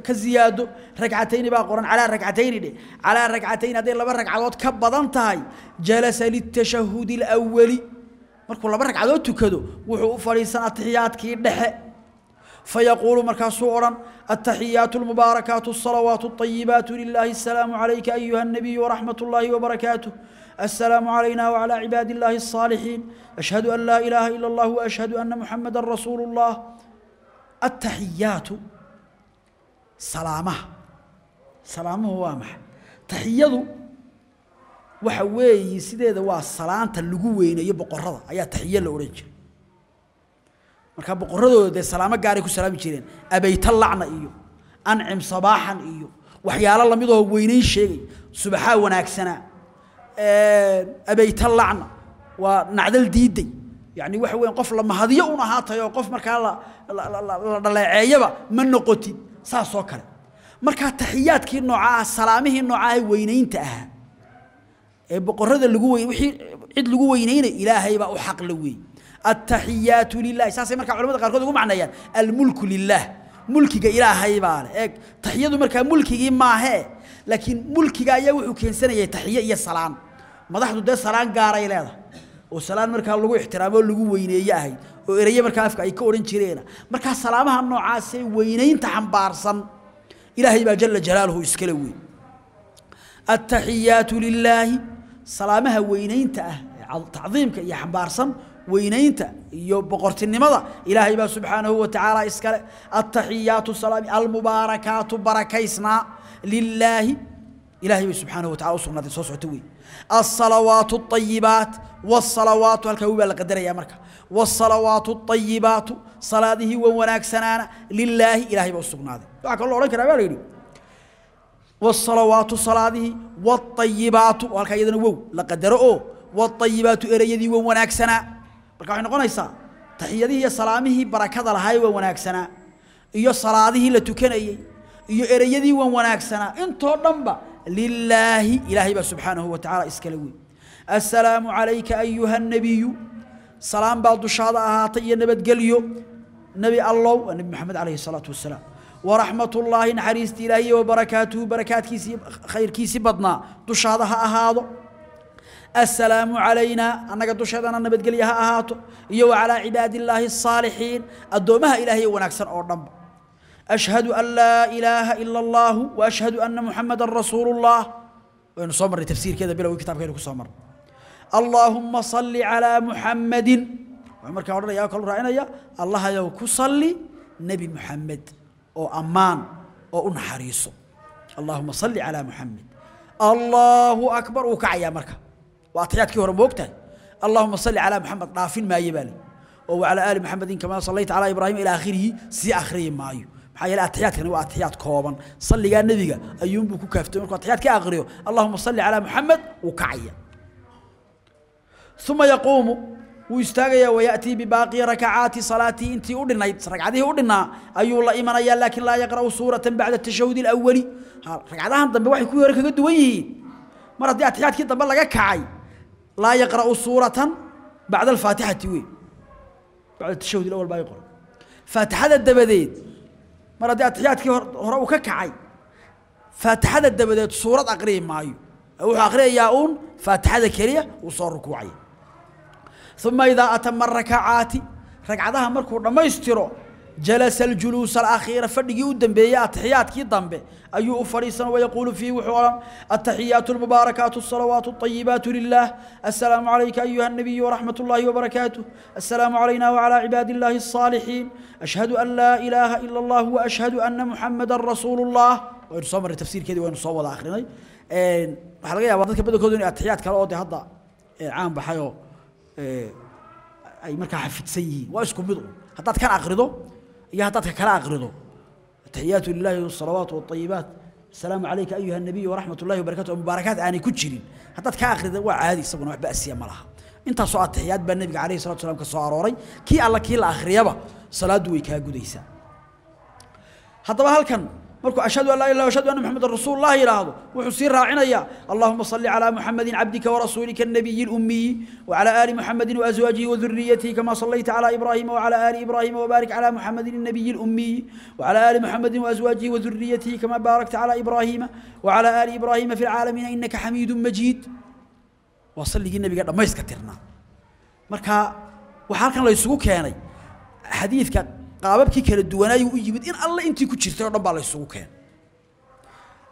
ka ziyaado ragcatayni baa qoran calaa ragcatayni dhe calaa ragcatayni hadday laba ragcadood ka badan tahay jalasa litashahudi alawali markuu laba ragcadood tukado wuxuu u fadhiisan atixiyaadkii dhexe fayaquulu markaasuu odhan ataxiyaatu almubaarakaatu asalawaatu alطayibaatu lilaahi asalaamu calayka ayuha الnabiyu waraxmat اllahi wbarakaatuh السلام علينا وعلى عباد الله الصالحين أشهد أن لا إله إلا الله وأشهد أن محمدا رسول الله التحيات سلامة سلامه وامح تحيض waxa weeye sideeda waa salaanta lagu weynayo boqorada ayaa taxiye la oran jiray marka boqoradooda dee salaamo gaaray ku salaami jireen abayta lacna iyo ancim sabaaxan iyo waxyaalo lamidoo weynayn sheegay subaxaa wanaagsanaa abayta lacna. Waa nacdal diiday. Yani waxa weyan qof la mahadiyo un ahaatay oo qof markaa la dhaleeceeyaba ma noqotid saasoo kale. Markaa taxiyaadkii noocaah salaamihii noocaah weynaynta ahaa ee boqorada lagu weyn wixii cid lagu weynaynayo ilaahay baa u xaq la weey attaxiyaatu lillahi saasay markaa culamada qaarkood ugu macneeyaan almulku lilah mulkiga ilaahay baa leh. Markaa mulkigii maahee laakiin mulkiga ayaa wuxuu keensanayay taxiye iyo salaan. Madaxdu dee salaan gaaray leedahay. Oo salaan markaa lagu ixtiraamo oo lagu weyneeye ahayd. Oo ereye markaa afka ay ka odhan jireena. Markaa salaamaha noocaasee weynaynta xambaarsan ilaahay baa jala jalaaluhu iskala weyn. Attaxiyaatu lilaahi salaamaha weynaynta ah tacdiimka iyo xambaarsan weynaynta iyo boqortinimada ilaahay baa subxaanahu wa tacaala iskale attaxiyaatu salaami almubaarakaatu barakaysnaa lilaahi ilaahay bay subxaanahu wa tacala u sugnaatay soo socota wey alsalawaatu alطayibaat wاsalawaatu halkaa wi baa la qadaraya marka wاsalawaatu alطayibaatu salaadihii wan wanaagsanaana lilaahi ilaahay baa u sugnaaday waxaa kaloo la odhan karaa baa la yidhi والصلوات صلاته والطيبات وهلكا يدنا وو لا قدره او والطيبات اريدي و وناغسنا marka waxay noqonaysaa taxiyadihi iyo salaamihii barakada lahaay waa wanaagsanaa iyo salaadihii la tukanayay iyo ereyadii waan wanaagsanaa intoo dhanba lilaahi ilaahay baa subxaanahu wa tacaala iskala wey assalaamu calayka ayuha nebiyu salaam baa dushaada ahaatay iyo nabadgelyo. Nebi allow waa nebi moxamed calayhi salaatu wasalaam waraxmat ullaahi naxariista ilaahiy wabarakaatuhu barakaadkiisii khayrkiisii badnaa dushaada ha ahaado. Assalaamu calaynaa annaga dusheedana nabadgelyo ha ahaato. Iyo wa calaa cibaadi illaahi asaalixiin addoommaha ilaahay wanaagsan oo dhanba. أشهد أن لا إله إلا الله وأشهد أن محمد رسول الله ونصمر تفسير كذا بلا كتاب غير صمر اللهم صل على محمد وعمر كان يا كل رأينا يا الله يو كصلي نبي محمد oo ammaan oo u naxariiso allahuma salli calaa muxamed allahu akbar uu kacayaa marka waa atixiyaadkii hore moogtahay allahuma salli calaa muxamed dhaafin maaye baa le oo wacalaa aali muxamedin kamaa sallayta calaa ibraahim maxaa yeele atiyaadkani waa atiyaad kooban salligaa nebiga ayuunbuu ku kaaftoy markuu atiyaad ka aqriyo allahuma salli calaa muxamed wuu kacaya uma yaquumu wuu istaagayaa wayaatii bibaaqii rakacaati salaatii intii u dhinayd ragcadihii u dhinaa ayuu la imanayaa laakiin laa yaqra'u suuratan bacda tashahudi alawali ragcadahan dambe waxay kuwii hore kaga duwan yihiin mar haddii atiyaadkii dambe laga kacay laa yaqra'u suuratan bacda alfaatixati wey bacda tashahudi alawal baa qoran faatixada dabadeed mar haddii atixiyaadkii hore uu ka kacay faatixada dabadeed suurad aqriyi maayo. Wuxuu aqriyayaa uun faatixada keliya uu soo rukuucaya uma idaa atama rakacaati ragcadaha markuu dhammaystiro jalasa aljuluusa alakhiira fadhigii u dambeeyey atixiyaadkii dambe ayuu u fadhiisan wayaquulu fiihi wuxuu odhan ataxiyaatu almubaarakaatu asalawaatu alayibaatu lilah assalaamu calayka ayuha anabiyu waraxmat ullaahi wabarakaatuh assalaamu calayna wacalaa cibaadi illaahi alsaalixiin ashhadu an laa ilaaha ila allah wa ashhadu anna muxamadan rasuulu llah waynu soo marray tafsiirkeedii waynu soo wada akhrinay waxaa laga yabaa dadka badankoodu inay atixiyaad kale oo de hadda caan baxayoo ay markaa xafidsan yihiin waa isku mid un haddaad kan akrido iyo haddaad ka kala akrido ataxiyaatu lilahi wasalawaatu walayibaat asalaamu calayka ayuha nabiy waraxmat ullahi wabarakatu oo mubaarakaad aanay ku jirin haddaad ka akrida waa caadi isaguna wax ba'siya ma laha intaasoo atixiyaad baa nebiga calayhi salatu salam ka soo arooray kii alla kii la akhriyaba salaaddu way kaa gudaysaa haddaba halkan markuu ashhadu an laa ilah ashhadu anna muxamedan rasuul lah yidhaahdo wuxuu sii raacinayaa allahuma salli calaa muxamedin cabdika warasuulika الnabiyi اlumiyi wacalى aali muxamedi waazwaajihi waduriyatihi kama sallayta calى ibraahima wacalى aali ibraahima wbaarik calى muxamedin الnabiyi اlumiyi wacalى aali muxamedi waazwaajihi waduriyatihi kama baarakta calى ibraahima wacalى aali ibraahima fi lcaalamiina inaka xamiidu majiid waa salligii nebiga dhammayska tirnaa marka waxaa halkan la isugu keenay xadiidka qaababkii kala duwanaayuu u yimid in alle intii ku jirtay o dhan baa la isugu keenay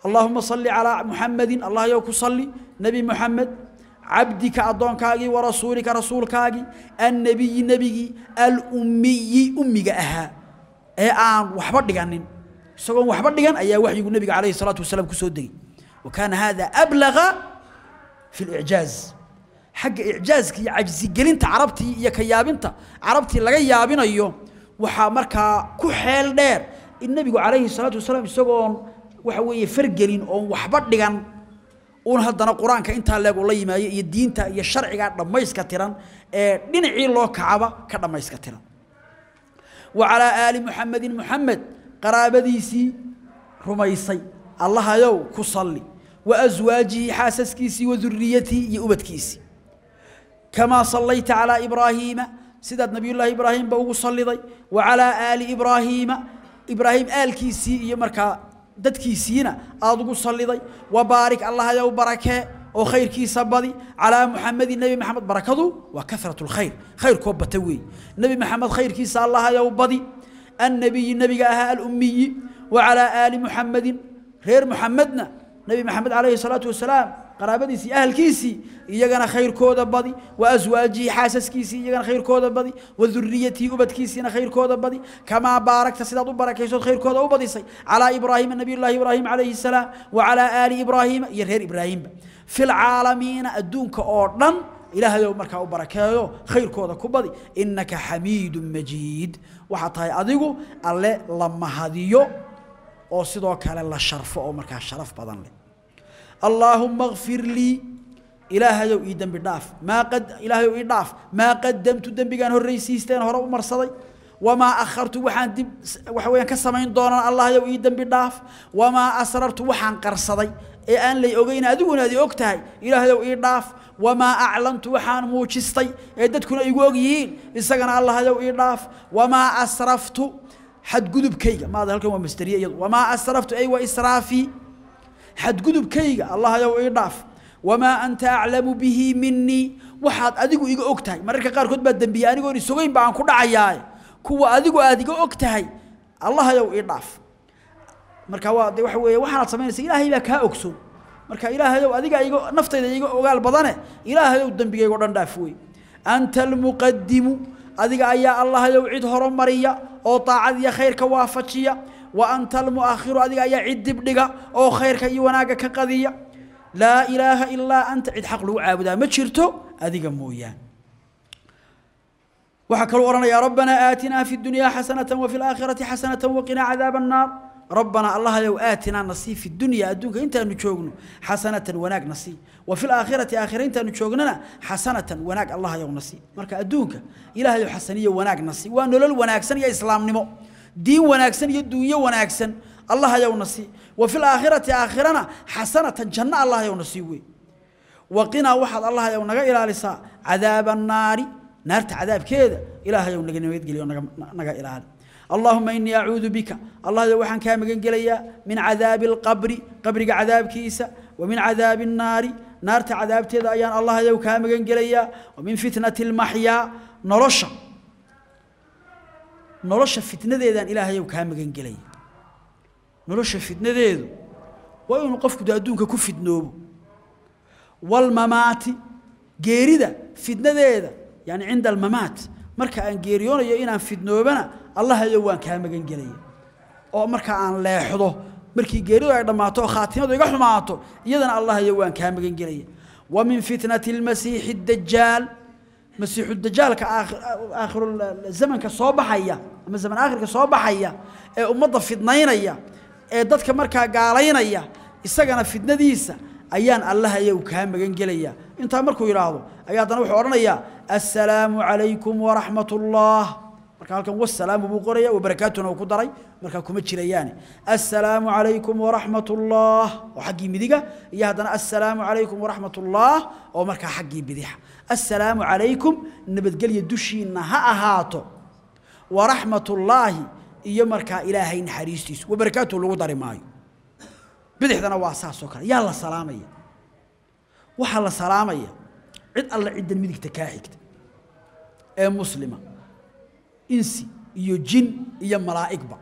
allahuma salli calaa muxamedin allah ku salli nebi muxamed cabdika addoonkaagii wa rasuulika rasuulkaagii annebiyi nebigii alummiyi ummiga ahaa ee aan waxba dhiganin. Isagoon waxba dhigan ayaa waxyigu nebiga calayhi salaatu wasalaam ku soo degey wa kaana hada ablaga fi licjaaz xagga icjaazka iyo cajsigelinta carabtii iyo ka yaabinta carabtii laga yaabinayo waxaa markaa ku xeel dheer in nebigu calayhi salaatu wasalaam isagoon waxa weeye fargelin oon waxba dhigan uun haddana qur'aanka intaa leeg uu la yimaayo iyo diinta iyo sharcigaa dhammayska tiran ee dhinacii loo kacaba ka dhammayska tiran. Wa aali muxamedin muxamed qaraabadiisii rumaysay. Allahayow ku salli. Wa aswaajihi xaasaskiisii wa duriyatihi iyo ubadkiisii. Kamaa sallayta calaa ibraahiima sidaad nabiyullaahi ibraahimba ugu salliday wa calaa aali ibraahiima ibraahim aalkiisii iyo markaa dadkiisiina aada ugu salliday. Wa baarik allahayow barakee oo khayrkiisa badi. Calaa muxamedin nebi maxamed barakadu waa karat lkhayr khayrkoo bata weey nebi maxamed khayrkiisa allahayow badi. Annebiyi nebiga ahaa alummiyi. Wa calaa aali muxamedin reer muxamedna nebi maxamed calayhi salaatu wasalaam qaraabadiisii ahalkiisii iyagana khayrkooda badi. Wa aswaajihi xaasaskiisii iyagana khayrkooda badi. Wa duriyatihi ubadkiisiina khayrkooda badi. Kamaa baarakta sidaad u barakaysood khayrkooda u badisay. Calaa ibraahiima nabiyullaahi ibraahim calayhi salaam wa calaa aali ibraahiima iyo reer ibraahimba fi lcaalamiina adduunka oo dhan ilaahayow markaa u barakeeyo khayrkooda ku badi. Innaka xamiidun majiid. Waxaa tahay adigu alle la mahadiyo oo sidoo kale la sharfo oo markaa sharaf badan leh allaahuma kfir lii ilaahayow ii dembi dhaaf. Maa qad ilaahayow ii dhaaf. Maa qadamtu dembigaan horraysiisteen hore u marsaday. Wamaa akhartu waxaan dib waxa weeyaan ka samayn doonaan allahyow ii dembi dhaaf. Wamaa asrartu waxaan qarsaday. Ee aan lay ogeyn adiguna aad og tahay ilaahayow ii dhaaf. Wamaa aclantu waxaan muujistay. Ee dadkuna igu og yihiin isagana allahyow ii dhaaf. Wamaa asraftu xadgudubkayga. Maada halkan waa masderiye xadgudubkayga allahayow ii dhaaf. Wamaa anta aclamu bihi minii waxaad adigu iga og tahay. Mararka qaarkood baa dembiye anigoon isogeyn ba ku dhacayaaye kuwa adigu aad iga og tahay allahayow ii dhaaf. Marka waa de waxa weeye waxaanaad samaynaysa ilaahay baa kaa ogsoon marka ilaahayow adiga iga naftayda iga ogaal badane ilaahayow dembigayga o dhan dhaaf wey anta almuqadimu adiga ayaa allahayow cid horomariya oo daacad iyo khayrka waafajiya wa anta almu'akhiru adiga ayaa cid dibdhiga oo khayrka iyo wanaagga ka qadiya laa ilaaha ilaa anta cid xaq lagu caabudaa ma jirto adiga mooyaan waxaa kaluu odhanayaa rabbanaa aatinaa fi dunyaa xasanatan wa fi laakhirati xasanatan waqinaa cadaaba annaar ربنا الله يو آتنا نصيب في الدنيا أدونك أنت نشوغنا حسنة وناك نصيب وفي الآخرة آخرة أنت نشوغنا حسنة وناك الله يو نصيب مركا أدونك إله يو حسنية وناك نصيب وأنه لل وناك سن يا إسلام نمو دين وناك سن يدوية وناك سن الله يو نصيب وفي الآخرة آخرنا حسنة جنة الله يو نصيب وقنا واحد الله يو نغا إلى لسا عذاب النار نار عذاب كذا إله يو نغا نويد قليو نغا إلى اللهم إني أعوذ بك الله يو وحن كامل قليا من عذاب القبر قبر عذاب كيسا ومن عذاب النار نار عذاب تيدا أيان الله يو كامل قليا ومن فتنة المحيا نرشا nolosha fitnadeedaan ilaahayow kaa magangelaya nolosha fitnadeedu waa inuu qofku adduunka ku fidnoobo walmamaati geerida fitnadeeda yani cinda almamaat marka aan geeriyoonayo inaan fidnoobana allahayow waan kaa magangelaya oo marka aan leexdo markii geeridu ay dhammaato oo khaatimadu iga xumaato iyadana allahayow waan kaa magangelaya wa min fitnati almasiixi dajaal masiix ad-dajjal ka aakhir zamanka soo baxaya ama zaman aakhirka soo baxaya ee ummadda fidnaynaya ee dadka markaa gaalaynaya isagana fidnadiisa ayaan allah ayo kaa magan gelaya inta markuu yiraahdo ayaa dana wuxuu oranayaa assalaamu calaykum waraxmatullah marka halkan wasalaamu buu qoraya wabarakaatuna uu ku daray marka kuma jirayaani. Assalaamu calaykum waraxmatullah oo xaggii midiga iyo haddana assalaamu calaykum markaa xaggii bidixa assalaamu calaykum nabadgelya dushiinna ha ahaato. Waraxmatullaahi iyo markaa ilaahay naxariistiisu. Wabarakaatu lagu dari maayo. Bidixdana waa saas oo kale. Yaa la salaamaya. Waxaa la salaamaya cid alle cidda midigta kaa xigta ee muslima insi iyo jin iyo malaa'igba.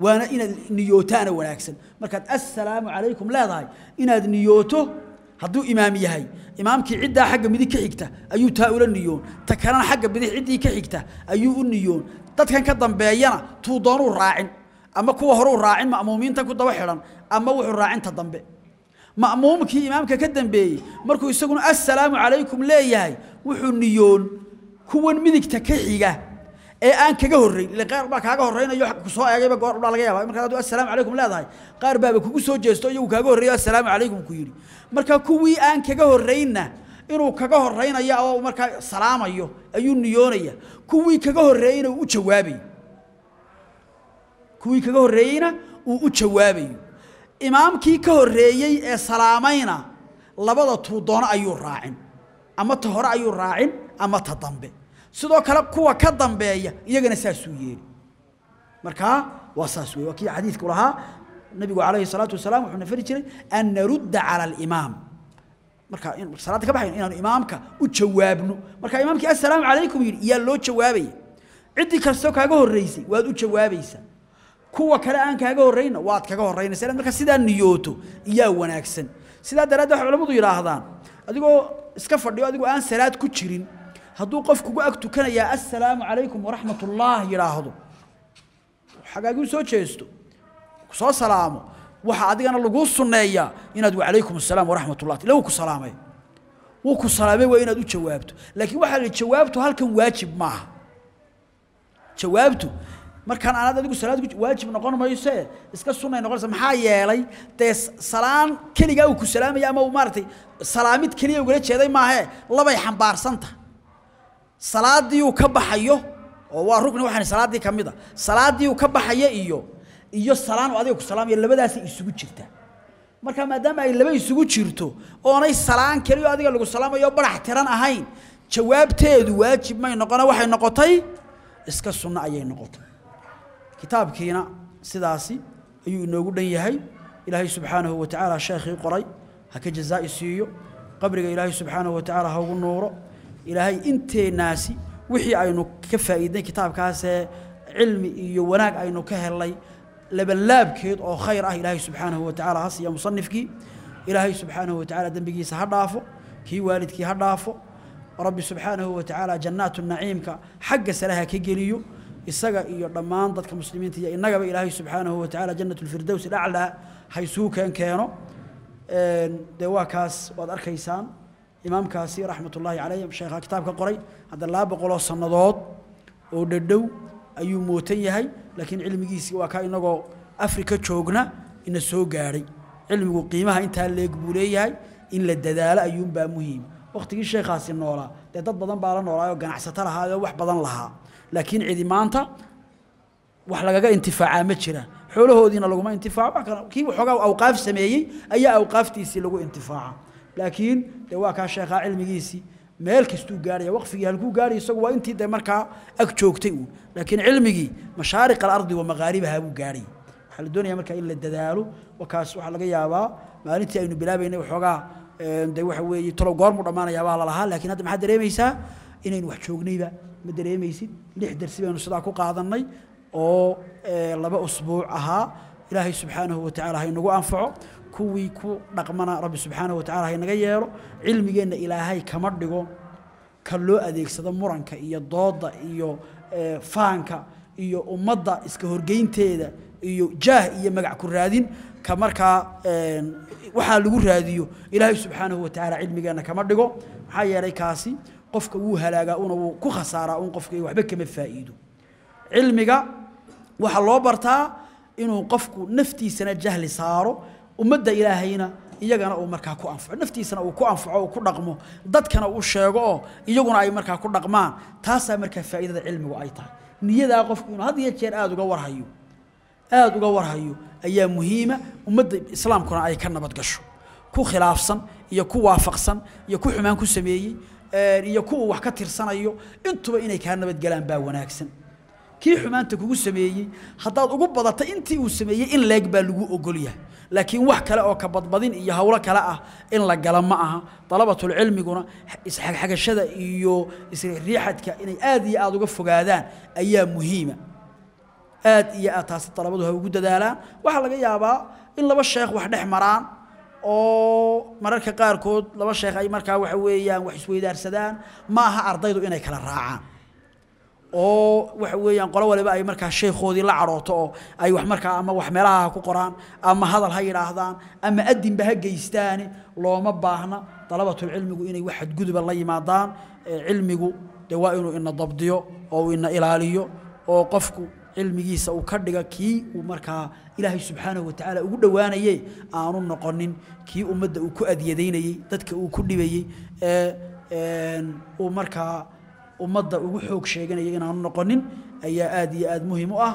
Waana inaad niyootaana wanaagsan. Markaad assalaamu calaykum leedahay inaad niyooto hadduu imaam yahay imaamkii ciddaa xagga midig ka xigta ayuu taa ula niyoon. Ta kalena xagga bidix ciddii ka xigta ayuu u niyoon. Dadkan ka dambeeyana tuu doonuu raacin. Ama kuwa horuu raacin ma'muumiintan ku daba xidhan ama wuxuu raacin ta dambe. Ma'muumkii imaamka ka dambeeyey markuu isaguna assalaamu calaykum leeyahay wuxuu niyoon kuwan midigta ka xiga ee aan kaga horreyn ila qaar baa kaaga horreynayo ku soo eegayba goor baa laga yaabaa. Markaad assalaamu calaykum leedahay qaar baaba kugu soo jeesto iyagu kaaga horreeyo assalaamu calaykum ku yidhi. Marka kuwii aan kaga horreynna inuu kaga horreynaya oo markaa salaamayo ayuu niyoonaya kuwii kaga horreeyeyna uu u jawaabayo. Kuwii kaga horreeyeyna uu u jawaabayo. Imaamkii ka horreeyey ee salaamayna labada tuudoono ayuu raacin. Ama ta hore ayuu raacin ama ta dambe sidoo kale kuwa ka dambeeya iyagana saasuu yeeli. Markaa waa saas wey waa kii xadiidku lahaa nabigu calayhi salaatu wasalaam wuxuu nafari jiray an narudda cala alimaam. Marka in salaada ka baxayn inaanu imaamka u jawaabno. Marka imaamkii assalaamu calaykum yidhi iyaa loo jawaabaya ciddii kastoo kaaga horreysay waad u jawaabaysaa kuwa kale aan kaaga horreyna waad kaga horreynaysaa inaad marka sidaa niyooto iyaa wanaagsan. Sidaa daraaddeed waxay culamadu yidhaahdaan adigoo iska fadhiyo adigoo aan salaad ku jirin hadduu qof kugu ag tukanayaa assalaamu calaykum waraxmatullah yidhaahdo. Xagaaguu soo jeesto soo salaamo. Waxa adigana laguu sunneeyaa inaad wacalaykum assalaam waraxmatullah ila wuu ku salaamay. Wuu ku salaamay waa inaad u jawaabto. Laakiin waxaa la jawaabtu halkan waajib maaha. Jawaabtu markaan aanad adigu salaad waajib noqon mayso iska sunnay noqonaysa maxaa yeelay dee salaan keligaa uu ku salaamaya ama maaragtay salaamid keliya ugala jeeday maahee labay xambaarsanta salaadii uu ka baxayo oo waa rukni waxaan salaadii ka mid a salaadii uu ka baxayo iyo iyo salaan uu adiga ku salaamaya labadaasay isugu jirtaa marka maadaama ay laba isugu jirto oonay salaan keliyo adiga lagu salaamayo barax tiran ahayn jawaabteedu waajib may noqona waxay noqotay iska sunno ayay noqotay. Kitaabkiina sidaasi ayuu inoogu dhan yahay. Ilaahay subxaanahu wa tacaala sheekhii qoray ha ka jazaa'i siiyo. Qabriga ilaahay subxaanahu wa tacaala ha ugu nuuro ilaahay inteennaasi wixii aynu ka faa'iidnay kitaabkaasee cilmi iyo wanaag aynu ka helnay labanlaabkeed oo khayr ah ilaahay subxaanahu wa tacaala ha siiya musanifkii ilaahay subxaanahu wa tacaala dembigiisa ha dhaafo kii waalidkii ha dhaafo. Rabbi subxaanahu wa tacaala jannaatu naciimka xagga salaha ka geliyo isaga iyo dhammaan dadka muslimiinta iyo innagaba ilaahay subxaanahu wa tacaala jannat lfirdows ilaclaa ha keen keeno dee waa kaas waad arkaysaan imaamkaasi raxmatullaahi calayh sheekha kitaabka qoray hadda laba boqoloo sannadood oo dhadhow ayuu mootan yahay laakiin cilmigiisii waa kaa inagoo afrika joogna ina soo gaadhay cilmigu qiimaha intaa leeg buu leeyahay in la dadaalo ayuunbaa muhiim. Wakhtigii sheekhaasi noolaa dee dad badan baa la noolaayoo ganacsato lahaayoo wax badan lahaa. Laakiin cidi maanta wax lagaga intifaacaa ma jiraan xoolahoodiina laguma intifaaco kii waxoogaa awqaaf sameeyey ayaa awqaaftiisii lagu intifaaca laakiin waa kaa sheekhaa cilmigiisii meel kastuu gaarhaya waqfigii halkuu gaarhaya isagu waa intii dee markaa ag joogtay uun. Laakiin cilmigii mashaariq alardi wa buu gaarhayay waxaa la doonaya markaa in la dadaalo wakaas waxaa laga yaabaa maalintii aynu bilaabaynay waxoogaa de waxa weeye talow goormuu dhammaanayaa baa la lahaa laakiin hadda maxaad dareemaysaa? Inaynu wax joognayba. Ma dareemaysid? Lix dersi baynu sidaa ku qaadannay oo laba usbuuc ahaa. Ilaahay subxaanahu wa tacala ha inagu anfaco kuwii ku dhaqmana rabbi subxaanahu wa tacala ha inaga yeelo cilmigeenna ilaahay kama dhigo ka loo adeegsado muranka iyo doodda iyo faanka iyo ummadda iska horgeynteeda iyo jaah iyo magac ku raadin. Ka markaa waxaa lagu raadiyo ilaahay subxaanahu wa tacaala cilmigeenna kama dhigo. Maxaa yeelay kaasi qofka wuu halaagaa una wuu ku khasaaraa un qofka waxba kama faa'iido. Cilmiga waxaa loo bartaa inuu qofku naftiisana jahli saaro ummadda ilaahayna iyagana uu markaa ku anfaco naftiisana uu ku anfaco uu ku dhaqmo dadkana uu sheego oo iyaguna ay markaa ku dhaqmaan taasaa markaa faa'iidada cilmigu ay tahay. Niyadaa qofku inuu had iyo jeer aada uga warhayo aada uga warhayo ayaa muhiima ummadda islaamkuna ay ka nabad ku khilaafsan iyo ku waafaqsan iyo ku xumaan ku sameeyey iyo kuwa wax ka tirsanayo intuba inay kaa nabadgelaan baa wanaagsan. Kii xumaanta kugu sameeyey haddaad ugu badata intii uu sameeyey in leeg baa lagu ogol yahay laakiin wax kale oo ka badbadin iyo howlo kale ah in la gala ma aha. Dalabatulcilmiguna isxagxagashada iyo isriixadka inay aad iyo aada uga fogaadaan ayaa muhiima. Aad iyo aad taasi dalabadu ha ugu dadaalaan. Waxaa laga yaabaa in laba sheekh wax dhex maraan oo mararka qaarkood laba sheekh ay markaa waxa weeyaan wax isweydaarsadaan ma aha ardaydu inay kala raacaan oo waxa weeyaan qolo waliba ay markaa sheekhoodii la cadhooto oo ay wax markaa ama wax meelaha ha ku qoraan ama hadal ha yidhaahdaan ama adinba ha geystaani looma baahna dalabatulcilmigu inay wax xadguduba la yimaadaan. Cilmigu dee waa inuu ina dabdiyo oo uu ina ilaaliyo oo qofku cilmigiisa uu ka dhiga kii uu markaa ilaahay subxaanahu wa tacaala ugu dhowaanaye aanu noqonin kii ummadda uu ku adyadaynayey dadka uu ku dhibayey ee uu markaa ummadda ugu xoog sheeganaya inaanu noqonin ayaa aad iyo aad muhiim u ah.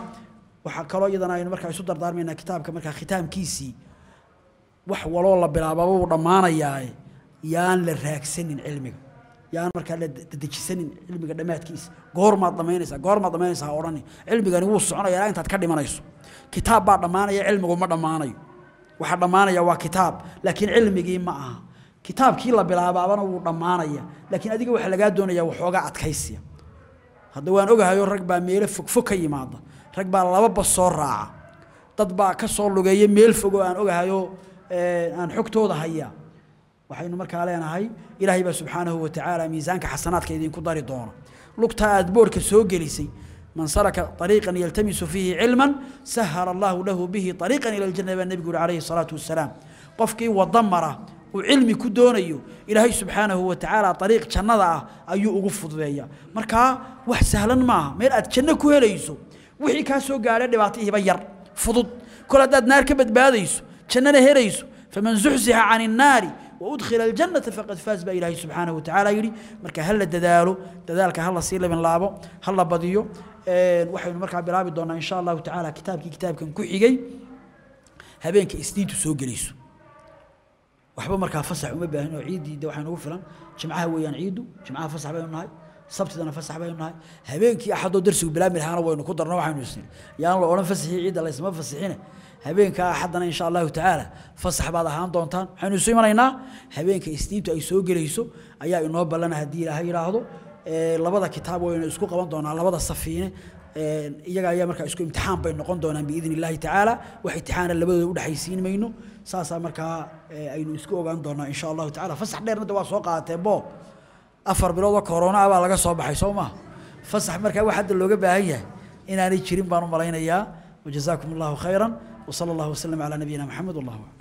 Waxaa kaloo iyadana aynu markaa isu dardaarmaynaa kitaabka markaa khitaamkiisii. Wax waloo la bilaababa wuu dhammaanayaae yaan la raagsanin cilmiga. Yaan markaa la dedejisanin cilmiga dhammaadkiisa. Goormaad dhammaynaysaa goormaad dhammaynaysaa ha odhani. Cilmigani wuu soconaya ilaa intaad ka dhimanayso. Kitaab baa dhammaanaya cilmigu ma dhammaanayo. Waxaa dhammaanaya waa kitaab laakiin cilmigii ma aha kitaabkii la bilaabaabana wuu dhammaanaya laakiin adiga waxaa lagaa doonaya waxoogaa adkaysiya. Hadda waan ogahayoo rag baa meelo fogfog ka yimaada rag baa laba bas soo raaca. Dad baa ka soo lugeeya meel fogoo aan ogahayoo eh, aan xogtooda hayaa waxaynu markaa leenahay ilaahay baa subxaanahu watacaala miisaanka xasanaadka idinku dari doona. Lugtaa aad boorhka soo gelisay man salaka ariiqan yaltamisu fiihi cilman sahara allaahu lahu bihi ariiqan ila ljana baa nebigu yuhi calayhi salaatu wasalaam qofkii wadamara uu cilmi ku doonayo ilaahay subxaanahu wa tacaala ariiq jannada ah ayuu ugu fududeeya markaa wax sahlan maaha meel aad janno ku helayso wixii kaa soo gaadhay dhibaatihiiba yar fudud. Kol haddaad naar ka badbaadayso jannana helayso faman zuxzixa can الnaari waudkhila aljannata faqad faaz baa ilaahay subxaanahu wa tacaala yidhi. Marka ha la dadaalo dadaalka ha la sii labin laabo ha la badiyo waxaynu markaa bilaabi doonaa insha allahu tacaala kitaabkii kitaabkan ku xigay habeenka isniintu soo gelayso waxba markaa fasax uma baahin oo ciiddii de waxaa nagu filan jimcaha weeyaan ciiddu jimcaha fasax baynu nahay sabtidana fasax baynu nahay habeenkii axadoo darsigu bilaabmi lahaana waynu ku darno waxaynu isnii yaan la odhan fasaxii ciidda laysma fasixine. Habeenka axaddana insha allahu tacaala fasax baad ahaan doontaan. Waxaynu isu imanaynaa habeenka isniintu ay soo gelayso ayaa inoo ballana haddii ilaahay yidhaahdo labada kitaab waynu isku qaban doonaa labada safiine Ehm, iyaga ayaa markaa isku imtixaan bay noqon doonaan biidn illaahi tacaala wax imtixaana labadooda udhexaysiin mayno. Saasaa markaa eh, aynu isku ogaan doonaa insha allahu tacala fasax dheernada waa soo qaadatee boob afar biloodoo koronaa baa laga soo baxay soo maa fasax markaa wax hadda looga baahan yahay? Inaanay jirin baan u malaynayaa. Wajazaakum allahu khayra wsala allahu wasalam calaa nabiyina maxamed wallah aclam